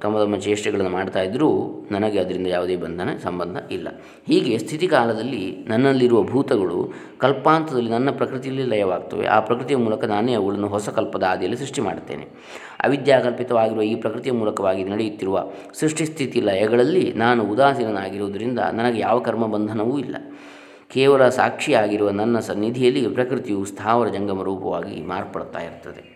ತಮ್ಮ ತಮ್ಮ ಚೇಷ್ಟೆಗಳನ್ನು ಮಾಡ್ತಾಯಿದ್ದರೂ ನನಗೆ ಅದರಿಂದ ಯಾವುದೇ ಬಂಧನ, ಸಂಬಂಧ ಇಲ್ಲ. ಹೀಗೆ ಸ್ಥಿತಿ ಕಾಲದಲ್ಲಿ ನನ್ನಲ್ಲಿರುವ ಭೂತಗಳು ಕಲ್ಪಾಂತದಲ್ಲಿ ನನ್ನ ಪ್ರಕೃತಿಯಲ್ಲಿ ಲಯವಾಗ್ತವೆ. ಆ ಪ್ರಕೃತಿಯ ಮೂಲಕ ನಾನೇ ಅವುಗಳನ್ನು ಹೊಸ ಕಲ್ಪದ ಆದಿಯಲ್ಲಿ ಸೃಷ್ಟಿ ಮಾಡುತ್ತೇನೆ. ಅವಿದ್ಯಾಕಲ್ಪಿತವಾಗಿರುವ ಈ ಪ್ರಕೃತಿಯ ಮೂಲಕವಾಗಿ ನಡೆಯುತ್ತಿರುವ ಸೃಷ್ಟಿ ಸ್ಥಿತಿ ಲಯಗಳಲ್ಲಿ ನಾನು ಉದಾಸೀನನಾಗಿರುವುದರಿಂದ ನನಗೆ ಯಾವ ಕರ್ಮ ಬಂಧನವೂ ಇಲ್ಲ. ಕೇವಲ ಸಾಕ್ಷಿಯಾಗಿರುವ ನನ್ನ ಸನ್ನಿಧಿಯಲ್ಲಿ ಪ್ರಕೃತಿಯು ಸ್ಥಾವರ ಜಂಗಮ ರೂಪವಾಗಿ ಮಾರ್ಪಡ್ತಾ ಇರ್ತದೆ.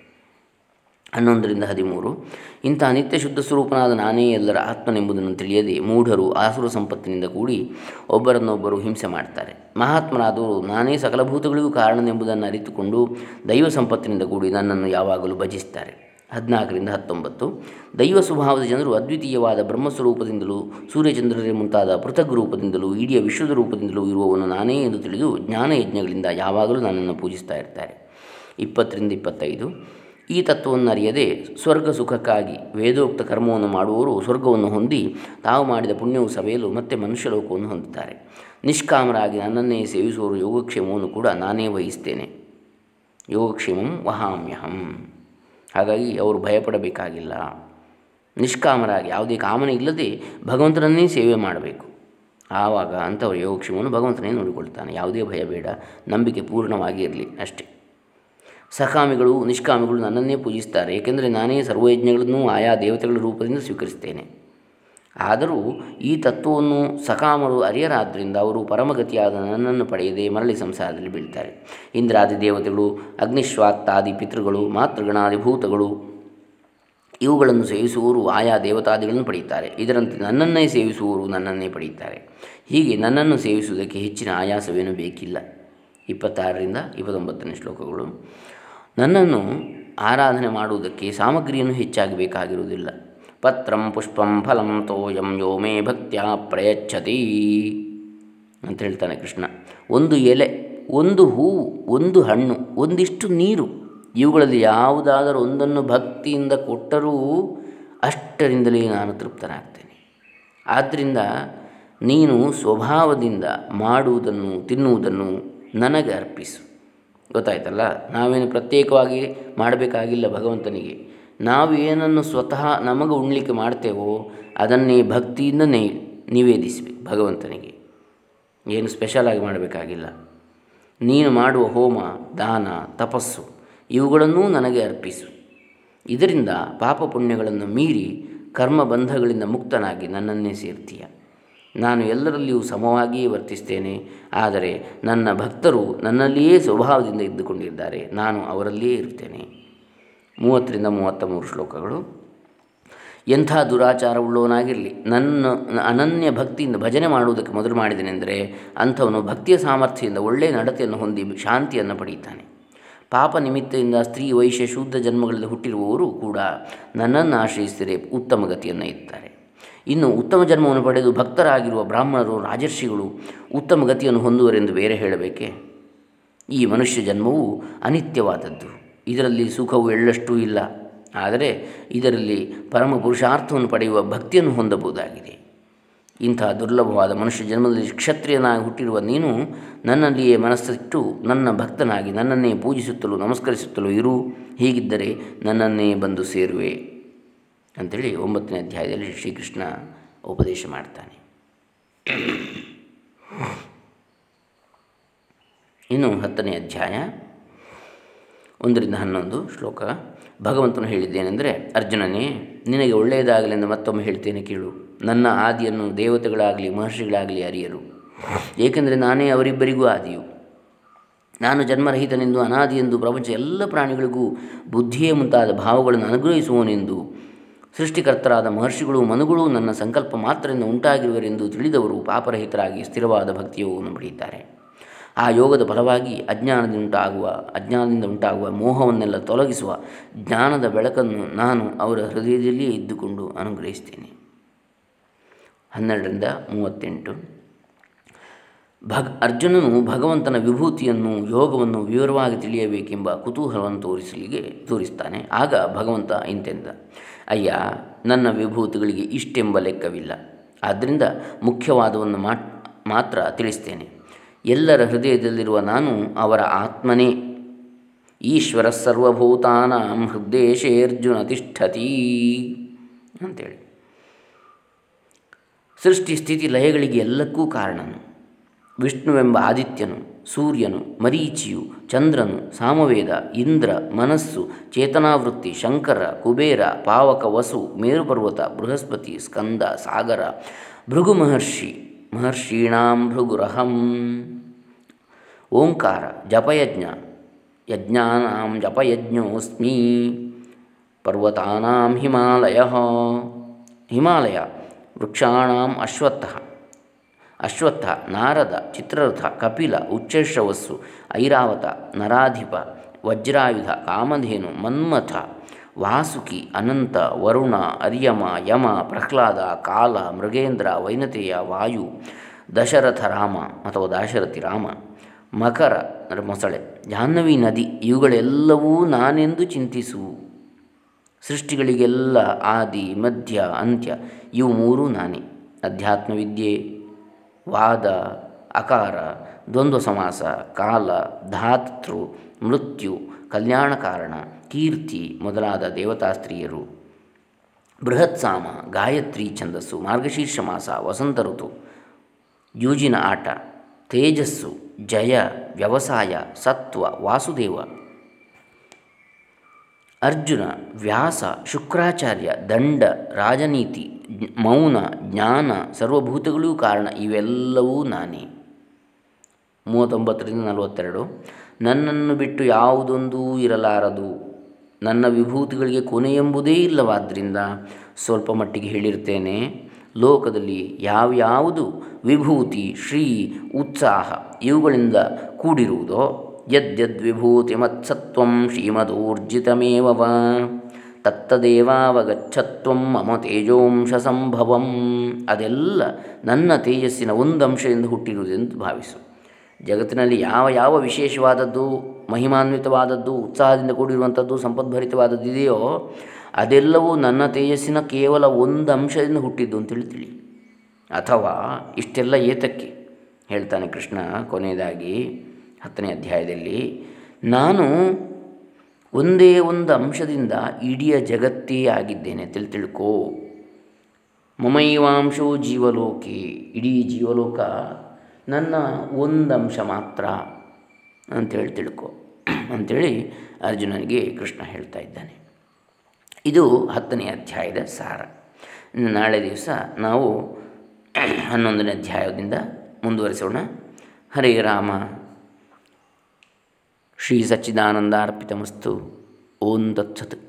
ಹನ್ನೊಂದರಿಂದ ಹದಿಮೂರು. ಇಂಥ ನಿತ್ಯ ಶುದ್ಧ ಸ್ವರೂಪನಾದ ನಾನೇ ಎಲ್ಲರ ಆತ್ಮನೆಂಬುದನ್ನು ತಿಳಿಯದೆ ಮೂಢರು ಆಸುರ ಸಂಪತ್ತಿನಿಂದ ಕೂಡಿ ಒಬ್ಬರನ್ನೊಬ್ಬರು ಹಿಂಸೆ ಮಾಡ್ತಾರೆ. ಮಹಾತ್ಮರಾದವರು ನಾನೇ ಸಕಲಭೂತಗಳಿಗೂ ಕಾರಣನೆಂಬುದನ್ನು ಅರಿತುಕೊಂಡು ದೈವ ಸಂಪತ್ತಿನಿಂದ ಕೂಡಿ ನನ್ನನ್ನು ಯಾವಾಗಲೂ ಭಜಿಸ್ತಾರೆ. ಹದಿನಾಲ್ಕರಿಂದ ಹತ್ತೊಂಬತ್ತು. ದೈವ ಸ್ವಭಾವದ ಜನರು ಅದ್ವಿತೀಯವಾದ ಬ್ರಹ್ಮಸ್ವರೂಪದಿಂದಲೂ ಸೂರ್ಯಚಂದ್ರರೇ ಮುಂತಾದ ಪೃಥಗ್ ರೂಪದಿಂದಲೂ ಇಡೀ ವಿಶ್ವದ ರೂಪದಿಂದಲೂ ಇರುವವನು ನಾನೇ ಎಂದು ತಿಳಿದು ಜ್ಞಾನಯಜ್ಞಗಳಿಂದ ಯಾವಾಗಲೂ ನನ್ನನ್ನು ಪೂಜಿಸ್ತಾ ಇರ್ತಾರೆ. ಇಪ್ಪತ್ತರಿಂದ ಇಪ್ಪತ್ತೈದು. ಈ ತತ್ವವನ್ನು ಅರಿಯದೆ ಸ್ವರ್ಗ ಸುಖಕ್ಕಾಗಿ ವೇದೋಕ್ತ ಕರ್ಮವನ್ನು ಮಾಡುವವರು ಸ್ವರ್ಗವನ್ನು ಹೊಂದಿ ತಾವು ಮಾಡಿದ ಪುಣ್ಯವು ಸವೆಯಲು ಮತ್ತೆ ಮನುಷ್ಯ ಲೋಕವನ್ನು ಹೊಂದುತ್ತಾರೆ. ನಿಷ್ಕಾಮರಾಗಿ ನನ್ನನ್ನೇ ಸೇವಿಸುವವರು ಯೋಗಕ್ಷೇಮವನ್ನು ಕೂಡ ನಾನೇ ವಹಿಸ್ತೇನೆ. ಯೋಗಕ್ಷೇಮಂ ವಹಾಮ್ಯಹಂ. ಹಾಗಾಗಿ ಅವರು ಭಯಪಡಬೇಕಾಗಿಲ್ಲ. ನಿಷ್ಕಾಮರಾಗಿ, ಯಾವುದೇ ಕಾಮನೆ ಇಲ್ಲದೆ ಭಗವಂತನನ್ನೇ ಸೇವೆ ಮಾಡಬೇಕು. ಆವಾಗ ಅಂಥವ್ರ ಯೋಗಕ್ಷೇಮವನ್ನು ಭಗವಂತನೇ ನೋಡಿಕೊಳ್ತಾನೆ. ಯಾವುದೇ ಭಯ ಬೇಡ, ನಂಬಿಕೆ ಪೂರ್ಣವಾಗಿ ಇರಲಿ ಅಷ್ಟೇ. ಸಕಾಮಿಗಳು, ನಿಷ್ಕಾಮಿಗಳು ನನ್ನನ್ನೇ ಪೂಜಿಸ್ತಾರೆ, ಏಕೆಂದರೆ ನಾನೇ ಸರ್ವಯಜ್ಞಗಳನ್ನು ಆಯಾ ದೇವತೆಗಳ ರೂಪದಿಂದ ಸ್ವೀಕರಿಸ್ತೇನೆ. ಆದರೂ ಈ ತತ್ವವನ್ನು ಸಕಾಮರು ಅರಿಯರಾದ್ದರಿಂದ ಅವರು ಪರಮಗತಿಯಾದ ನನ್ನನ್ನು ಪಡೆಯದೆ ಮರಳಿ ಸಂಸಾರದಲ್ಲಿ ಬೀಳ್ತಾರೆ. ಇಂದ್ರಾದಿ ದೇವತೆಗಳು, ಅಗ್ನಿಶ್ವಾತ್ತಾದಿ ಪಿತೃಗಳು ಮಾತೃಗಣಾದಿ ಭೂತಗಳು ಇವುಗಳನ್ನು ಸೇವಿಸುವವರು ಆಯಾ ದೇವತಾದಿಗಳನ್ನು ಪಡೆಯುತ್ತಾರೆ. ಇದರಂತೆ ನನ್ನನ್ನೇ ಸೇವಿಸುವವರು ನನ್ನನ್ನೇ ಪಡೆಯುತ್ತಾರೆ. ಹೀಗೆ ನನ್ನನ್ನು ಸೇವಿಸುವುದಕ್ಕೆ ಹೆಚ್ಚಿನ ಆಯಾಸವೇನೂ ಬೇಕಿಲ್ಲ. ಇಪ್ಪತ್ತಾರರಿಂದ ಇಪ್ಪತ್ತೊಂಬತ್ತನೇ ಶ್ಲೋಕಗಳು. ನನ್ನನ್ನು ಆರಾಧನೆ ಮಾಡುವುದಕ್ಕೆ ಸಾಮಗ್ರಿಯನ್ನು ಹೆಚ್ಚಾಗಿ ಬೇಕಾಗಿರುವುದಿಲ್ಲ. ಪತ್ರಂ ಪುಷ್ಪಂ ಫಲಂ ತೋಯಂ, ಯೋ ಮೇ ಭಕ್ತ್ಯ ಪ್ರಯಚ್ಛತಿ. ಅಂತ ಹೇಳ್ತಾನೆ ಕೃಷ್ಣ. ಒಂದು ಎಲೆ, ಒಂದು ಹೂವು, ಒಂದು ಹಣ್ಣು, ಒಂದಿಷ್ಟು ನೀರು, ಇವುಗಳಲ್ಲಿ ಯಾವುದಾದರೂ ಒಂದನ್ನು ಭಕ್ತಿಯಿಂದ ಕೊಟ್ಟರೂ ಅಷ್ಟರಿಂದಲೇ ನಾನು ತೃಪ್ತನಾಗ್ತೇನೆ. ಆದ್ದರಿಂದ ನೀನು ಸ್ವಭಾವದಿಂದ ಮಾಡುವುದನ್ನು, ತಿನ್ನುವುದನ್ನು ನನಗೆ ಅರ್ಪಿಸು. ಗೊತ್ತಾಯ್ತಲ್ಲ? ನಾವೇನು ಪ್ರತ್ಯೇಕವಾಗಿ ಮಾಡಬೇಕಾಗಿಲ್ಲ ಭಗವಂತನಿಗೆ. ನಾವು ಏನನ್ನು ಸ್ವತಃ ನಮಗೆ ಉಣ್ಲಿಕ್ಕೆ ಮಾಡ್ತೇವೋ ಅದನ್ನೇ ಭಕ್ತಿಯಿಂದ ನೇ ನಿವೇದಿಸಬೇಕು ಭಗವಂತನಿಗೆ. ಏನು ಸ್ಪೆಷಲಾಗಿ ಮಾಡಬೇಕಾಗಿಲ್ಲ. ನೀನು ಮಾಡುವ ಹೋಮ, ದಾನ, ತಪಸ್ಸು ಇವುಗಳನ್ನೂ ನನಗೆ ಅರ್ಪಿಸು. ಇದರಿಂದ ಪಾಪ ಪುಣ್ಯಗಳನ್ನು ಮೀರಿ ಕರ್ಮಬಂಧಗಳಿಂದ ಮುಕ್ತನಾಗಿ ನನ್ನನ್ನೇ ಸೇರ್ತೀಯ. ನಾನು ಎಲ್ಲರಲ್ಲಿಯೂ ಸಮವಾಗಿಯೇ ವರ್ತಿಸ್ತೇನೆ, ಆದರೆ ನನ್ನ ಭಕ್ತರು ನನ್ನಲ್ಲಿಯೇ ಸ್ವಭಾವದಿಂದ ಇದ್ದುಕೊಂಡಿದ್ದಾರೆ. ನಾನು ಅವರಲ್ಲಿಯೇ ಇರ್ತೇನೆ ಮೂವತ್ತರಿಂದ ಮೂವತ್ತ ಮೂರು ಶ್ಲೋಕಗಳು. ಎಂಥ ದುರಾಚಾರವುಳ್ಳವನಾಗಿರಲಿ. ನನ್ನ ಅನನ್ಯ ಭಕ್ತಿಯಿಂದ ಭಜನೆ ಮಾಡುವುದಕ್ಕೆ ಮೊದಲು ಮಾಡಿದನೆಂದರೆ ಅಂಥವನು ಭಕ್ತಿಯ ಸಾಮರ್ಥ್ಯದಿಂದ ಒಳ್ಳೆಯ ನಡತೆಯನ್ನು ಹೊಂದಿ ಶಾಂತಿಯನ್ನು ಪಡೆಯುತ್ತಾನೆ. ಪಾಪ ನಿಮಿತ್ತದಿಂದ ಸ್ತ್ರೀ ವೈಶ್ಯ ಶುದ್ಧ ಜನ್ಮಗಳಲ್ಲಿ ಹುಟ್ಟಿರುವವರು ಕೂಡ ನನ್ನನ್ನು ಆಶ್ರಯಿಸಿದರೆ ಉತ್ತಮ ಗತಿಯನ್ನು ಇರ್ತಾರೆ ಇನ್ನು ಉತ್ತಮ ಜನ್ಮವನ್ನು ಪಡೆದು ಭಕ್ತರಾಗಿರುವ ಬ್ರಾಹ್ಮಣರು, ರಾಜರ್ಷಿಗಳು ಉತ್ತಮ ಗತಿಯನ್ನು ಹೊಂದುವರೆಂದು ಬೇರೆ ಹೇಳಬೇಕೆ? ಈ ಮನುಷ್ಯ ಜನ್ಮವು ಅನಿತ್ಯವಾದದ್ದು. ಇದರಲ್ಲಿ ಸುಖವು ಎಳ್ಳಷ್ಟೂ ಇಲ್ಲ. ಆದರೆ ಇದರಲ್ಲಿ ಪರಮ ಪುರುಷಾರ್ಥವನ್ನು ಪಡೆಯುವ ಭಕ್ತಿಯನ್ನು ಹೊಂದಬಹುದಾಗಿದೆ. ಇಂಥ ದುರ್ಲಭವಾದ ಮನುಷ್ಯ ಜನ್ಮದಲ್ಲಿ ಕ್ಷತ್ರಿಯನಾಗಿ ಹುಟ್ಟಿರುವ ನೀನು ನನ್ನಲ್ಲಿಯೇ ಮನಸ್ಸಿಟ್ಟು ನನ್ನ ಭಕ್ತನಾಗಿ ನನ್ನನ್ನೇ ಪೂಜಿಸುತ್ತಲೂ ನಮಸ್ಕರಿಸುತ್ತಲೂ ಇರು. ಹೀಗಿದ್ದರೆ ನನ್ನನ್ನೇ ಬಂದು ಸೇರುವೆ. ಅಂಥೇಳಿ ಒಂಬತ್ತನೇ ಅಧ್ಯಾಯದಲ್ಲಿ ಶ್ರೀಕೃಷ್ಣ ಉಪದೇಶ ಮಾಡ್ತಾನೆ. ಇನ್ನು ಹತ್ತನೇ ಅಧ್ಯಾಯ. ಒಂದರಿಂದ ಹನ್ನೊಂದು ಶ್ಲೋಕ ಭಗವಂತನು ಹೇಳಿದ್ದೇನೆಂದರೆ, ಅರ್ಜುನನೇ, ನಿನಗೆ ಒಳ್ಳೆಯದಾಗಲೆಂದು ಮತ್ತೊಮ್ಮೆ ಹೇಳ್ತೇನೆ ಕೇಳು. ನನ್ನ ಆದಿಯನ್ನು ದೇವತೆಗಳಾಗಲಿ, ಮಹರ್ಷಿಗಳಾಗಲಿ ಅರಿಯರು. ಏಕೆಂದರೆ ನಾನೇ ಅವರಿಬ್ಬರಿಗೂ ಆದಿಯು. ನಾನು ಜನ್ಮರಹಿತನೆಂದು ಅನಾದಿಯೆಂದು ಪ್ರಪಂಚ ಎಲ್ಲ ಪ್ರಾಣಿಗಳಿಗೂ ಬುದ್ಧಿಯೇ ಮುಂತಾದ ಭಾವಗಳನ್ನು ಅನುಗ್ರಹಿಸುವನೆಂದು, ಸೃಷ್ಟಿಕರ್ತರಾದ ಮಹರ್ಷಿಗಳು, ಮನುಗಳು ನನ್ನ ಸಂಕಲ್ಪ ಮಾತ್ರದಿಂದ ಉಂಟಾಗಿರುವರೆಂದು ತಿಳಿದವರು ಪಾಪರಹಿತರಾಗಿ ಸ್ಥಿರವಾದ ಭಕ್ತಿಯೋಗವನ್ನು ಪಡೆಯುತ್ತಾರೆ ಆ ಯೋಗದ ಫಲವಾಗಿ ಅಜ್ಞಾನದಿಂದ ಉಂಟಾಗುವ ಅಜ್ಞಾನದಿಂದ ಉಂಟಾಗುವ ಮೋಹವನ್ನೆಲ್ಲ ತೊಲಗಿಸುವ ಜ್ಞಾನದ ಬೆಳಕನ್ನು ನಾನು ಅವರ ಹೃದಯದಲ್ಲಿಯೇ ಇದ್ದುಕೊಂಡು ಅನುಗ್ರಹಿಸ್ತೇನೆ ಹನ್ನೆರಡರಿಂದ ಮೂವತ್ತೆಂಟು. ಭಗ್, ಅರ್ಜುನನು ಭಗವಂತನ ವಿಭೂತಿಯನ್ನು, ಯೋಗವನ್ನು ವಿವರವಾಗಿ ತಿಳಿಯಬೇಕೆಂಬ ಕುತೂಹಲವನ್ನು ತೋರಿಸಲಿಗೆ, ತೋರಿಸ್ತಾನೆ. ಆಗ ಭಗವಂತ ಇಂತೆಂದ, ಅಯ್ಯ, ನನ್ನ ವಿಭೂತಿಗಳಿಗೆ ಇಷ್ಟೆಂಬ ಲೆಕ್ಕವಿಲ್ಲ. ಆದ್ದರಿಂದ ಮುಖ್ಯವಾದವನ್ನು ಮಾತ್ರ ತಿಳಿಸ್ತೇನೆ. ಎಲ್ಲರ ಹೃದಯದಲ್ಲಿರುವ ನಾನು ಅವರ ಆತ್ಮನೇ. ಈಶ್ವರ ಸರ್ವಭೂತಾನಾಂ ಹೃದಯೇಶೇರ್ಜುನ ತಿಷ್ಠತಿ ಅಂತೇಳಿ. ಸೃಷ್ಟಿ ಸ್ಥಿತಿ ಲಯಗಳಿಗೆ ಎಲ್ಲಕ್ಕೂ ಕಾರಣನು. ವಿಷ್ಣುವೆಂಬ ಆದಿತ್ಯನು, ಸೂರ್ಯನು, ಮರೀಚಿಯು, ಚಂದ್ರನು, ಸಾಮವೇದ, ಇಂದ್ರ, ಮನಸ್ಸು, ಚೇತನಾವೃತ್ತಿ, ಶಂಕರ, ಕುಬೇರ, ಪಾವಕ, ವಸು, ಮೇರುಪರ್ವತ, ಬೃಹಸ್ಪತಿ, ಸ್ಕಂದ, ಸಾಗರ, ಭೃಗು ಮಹರ್ಷಿ, ಮಹರ್ಷೀಣಾಂ ಭೃಗುರಹಂ. ಓಂಕಾರ, ಜಪಯಜ್ಞ, ಯಜ್ಞಾನಾಂ ಜಪಯಜ್ಞೋಸ್ಮಿ, ಪರ್ವತಾನಾಂ ಹಿಮಾಲಯ ಹಿಮಾಲಯ, ವೃಕ್ಷಾಣಾಂ ಅಶ್ವತ್ಥ ಅಶ್ವತ್ಥ, ನಾರದ, ಚಿತ್ರರಥ, ಕಪಿಲ ಉಚ್ಚೈಶ್ರವಸ್ಸು ಐರಾವತ, ನರಾಧಿಪ, ವಜ್ರಾಯುಧ, ಕಾಮಧೇನು, ಮನ್ಮಥ, ವಾಸುಕಿ, ಅನಂತ, ವರುಣ, ಅರ್ಯಮ, ಯಮ, ಪ್ರಹ್ಲಾದ, ಕಾಲ, ಮೃಗೇಂದ್ರ, ವೈನತೆಯ ವಾಯು, ದಶರಥ ರಾಮ ಅಥವಾ ದಾಶರಥಿ ರಾಮ. ಮಕರ, ಅಂದರೆ ಮೊಸಳೆ, ಜಾಹ್ನವಿ ನದಿ, ಇವುಗಳೆಲ್ಲವೂ ನಾನೆಂದು ಚಿಂತಿಸು ಸೃಷ್ಟಿಗಳಿಗೆಲ್ಲ ಆದಿ, ಮಧ್ಯ, ಅಂತ್ಯ, ಇವು ಮೂರೂ ನಾನೇ. ಅಧ್ಯಾತ್ಮವಿದ್ಯೆ, ವಾದ, ಅಕಾರ, ದ್ವಂದ್ವ ಸಮಾಸ, ಕಾಲ, ಧಾತೃ, ಮೃತ್ಯು, ಕಲ್ಯಾಣ ಕಾರಣ, ಕೀರ್ತಿ ಮೊದಲಾದ ದೇವತಾಸ್ತ್ರೀಯರು. ಬೃಹತ್ ಸಾಮ, ಗಾಯತ್ರಿ ಛಂದಸ್ಸು, ಮಾರ್ಗಶೀರ್ಷ ಮಾಸ, ವಸಂತ ಋತು, ಯೂಜಿನ ಆಟ ತೇಜಸ್ಸು, ಜಯ, ವ್ಯವಸಾಯ, ಸತ್ವ, ವಾಸುದೇವ. ಅರ್ಜುನ, ವ್ಯಾಸ, ಶುಕ್ರಾಚಾರ್ಯ, ದಂಡ, ರಾಜನೀತಿ ಮೌನ, ಜ್ಞಾನ, ಸರ್ವಭೂತಗಳೂ ಕಾರಣ ಇವೆಲ್ಲವೂ ನಾನೇ. ಮೂವತ್ತೊಂಬತ್ತರಿಂದ ನಲವತ್ತೆರಡು. ನನ್ನನ್ನು ಬಿಟ್ಟು ಯಾವುದೊಂದೂ ಇರಲಾರದು. ನನ್ನ ವಿಭೂತಿಗಳಿಗೆ ಕೊನೆಯೆಂಬುದೇ ಇಲ್ಲವಾದ್ದರಿಂದ ಸ್ವಲ್ಪ ಮಟ್ಟಿಗೆ ಹೇಳಿರ್ತೇನೆ. ಲೋಕದಲ್ಲಿ ಯಾವ್ಯಾವುದು ವಿಭೂತಿ, ಶ್ರೀ, ಉತ್ಸಾಹ ಇವುಗಳಿಂದ ಕೂಡಿರುವುದೋ ಯದ್ಯದ್ ವಿಭೂತಿ ಮತ್ಸತ್ವಂ ಶ್ರೀಮದೂರ್ಜಿತಮೇವ ತತ್ತದೇವಾವಗಚ್ಚತ್ವಂ ಮಮ ತೇಜೋಂಶ ಸಂಭವಂ. ಅದೆಲ್ಲ ನನ್ನ ತೇಜಸ್ಸಿನ ಒಂದು ಅಂಶದಿಂದ ಹುಟ್ಟಿರುವುದೆಂದು ಭಾವಿಸು. ಜಗತ್ತಿನಲ್ಲಿ ಯಾವ ಯಾವ ವಿಶೇಷವಾದದ್ದು, ಮಹಿಮಾನ್ವಿತವಾದದ್ದು, ಉತ್ಸಾಹದಿಂದ ಕೂಡಿರುವಂಥದ್ದು, ಸಂಪದ್ಭರಿತವಾದದ್ದು ಇದೆಯೋ ಅದೆಲ್ಲವೂ ನನ್ನ ತೇಜಸ್ಸಿನ ಕೇವಲ ಒಂದು ಅಂಶದಿಂದ ಹುಟ್ಟಿದ್ದು ಅಂತೇಳಿ ತಿಳಿ. ಅಥವಾ ಇಷ್ಟೆಲ್ಲ ಏತಕ್ಕೆ? ಹೇಳ್ತಾನೆ ಕೃಷ್ಣ ಕೊನೆಯದಾಗಿ ಹತ್ತನೇ ಅಧ್ಯಾಯದಲ್ಲಿ. ನಾನು ಒಂದೇ ಒಂದು ಅಂಶದಿಂದ ಇಡೀ ಜಗತ್ತೇ ಆಗಿದ್ದೇನೆ ತಿಳಿ ತಿಳ್ಕೋ. ಮಮೈವಾಂಶೋ ಜೀವಲೋಕಿ, ಇಡೀ ಜೀವಲೋಕ ನನ್ನ ಒಂದು ಅಂಶ ಮಾತ್ರ ಅಂತೇಳಿ ತಿಳ್ಕೊ. ಅಂಥೇಳಿ ಅರ್ಜುನನಿಗೆ ಕೃಷ್ಣ ಹೇಳ್ತಾ ಇದ್ದಾನೆ. ಇದು ಹತ್ತನೇ ಅಧ್ಯಾಯದ ಸಾರ. ನಾಳೆ ದಿವಸ ನಾವು ಹನ್ನೊಂದನೇ ಅಧ್ಯಾಯದಿಂದ ಮುಂದುವರಿಸೋಣ. ಹರೇ ರಾಮ. ಶ್ರೀ ಸಚ್ಚಿದಾನಂದ ಅರ್ಪಿತಮಸ್ತು. ಓಂ ತತ್ಸತ್.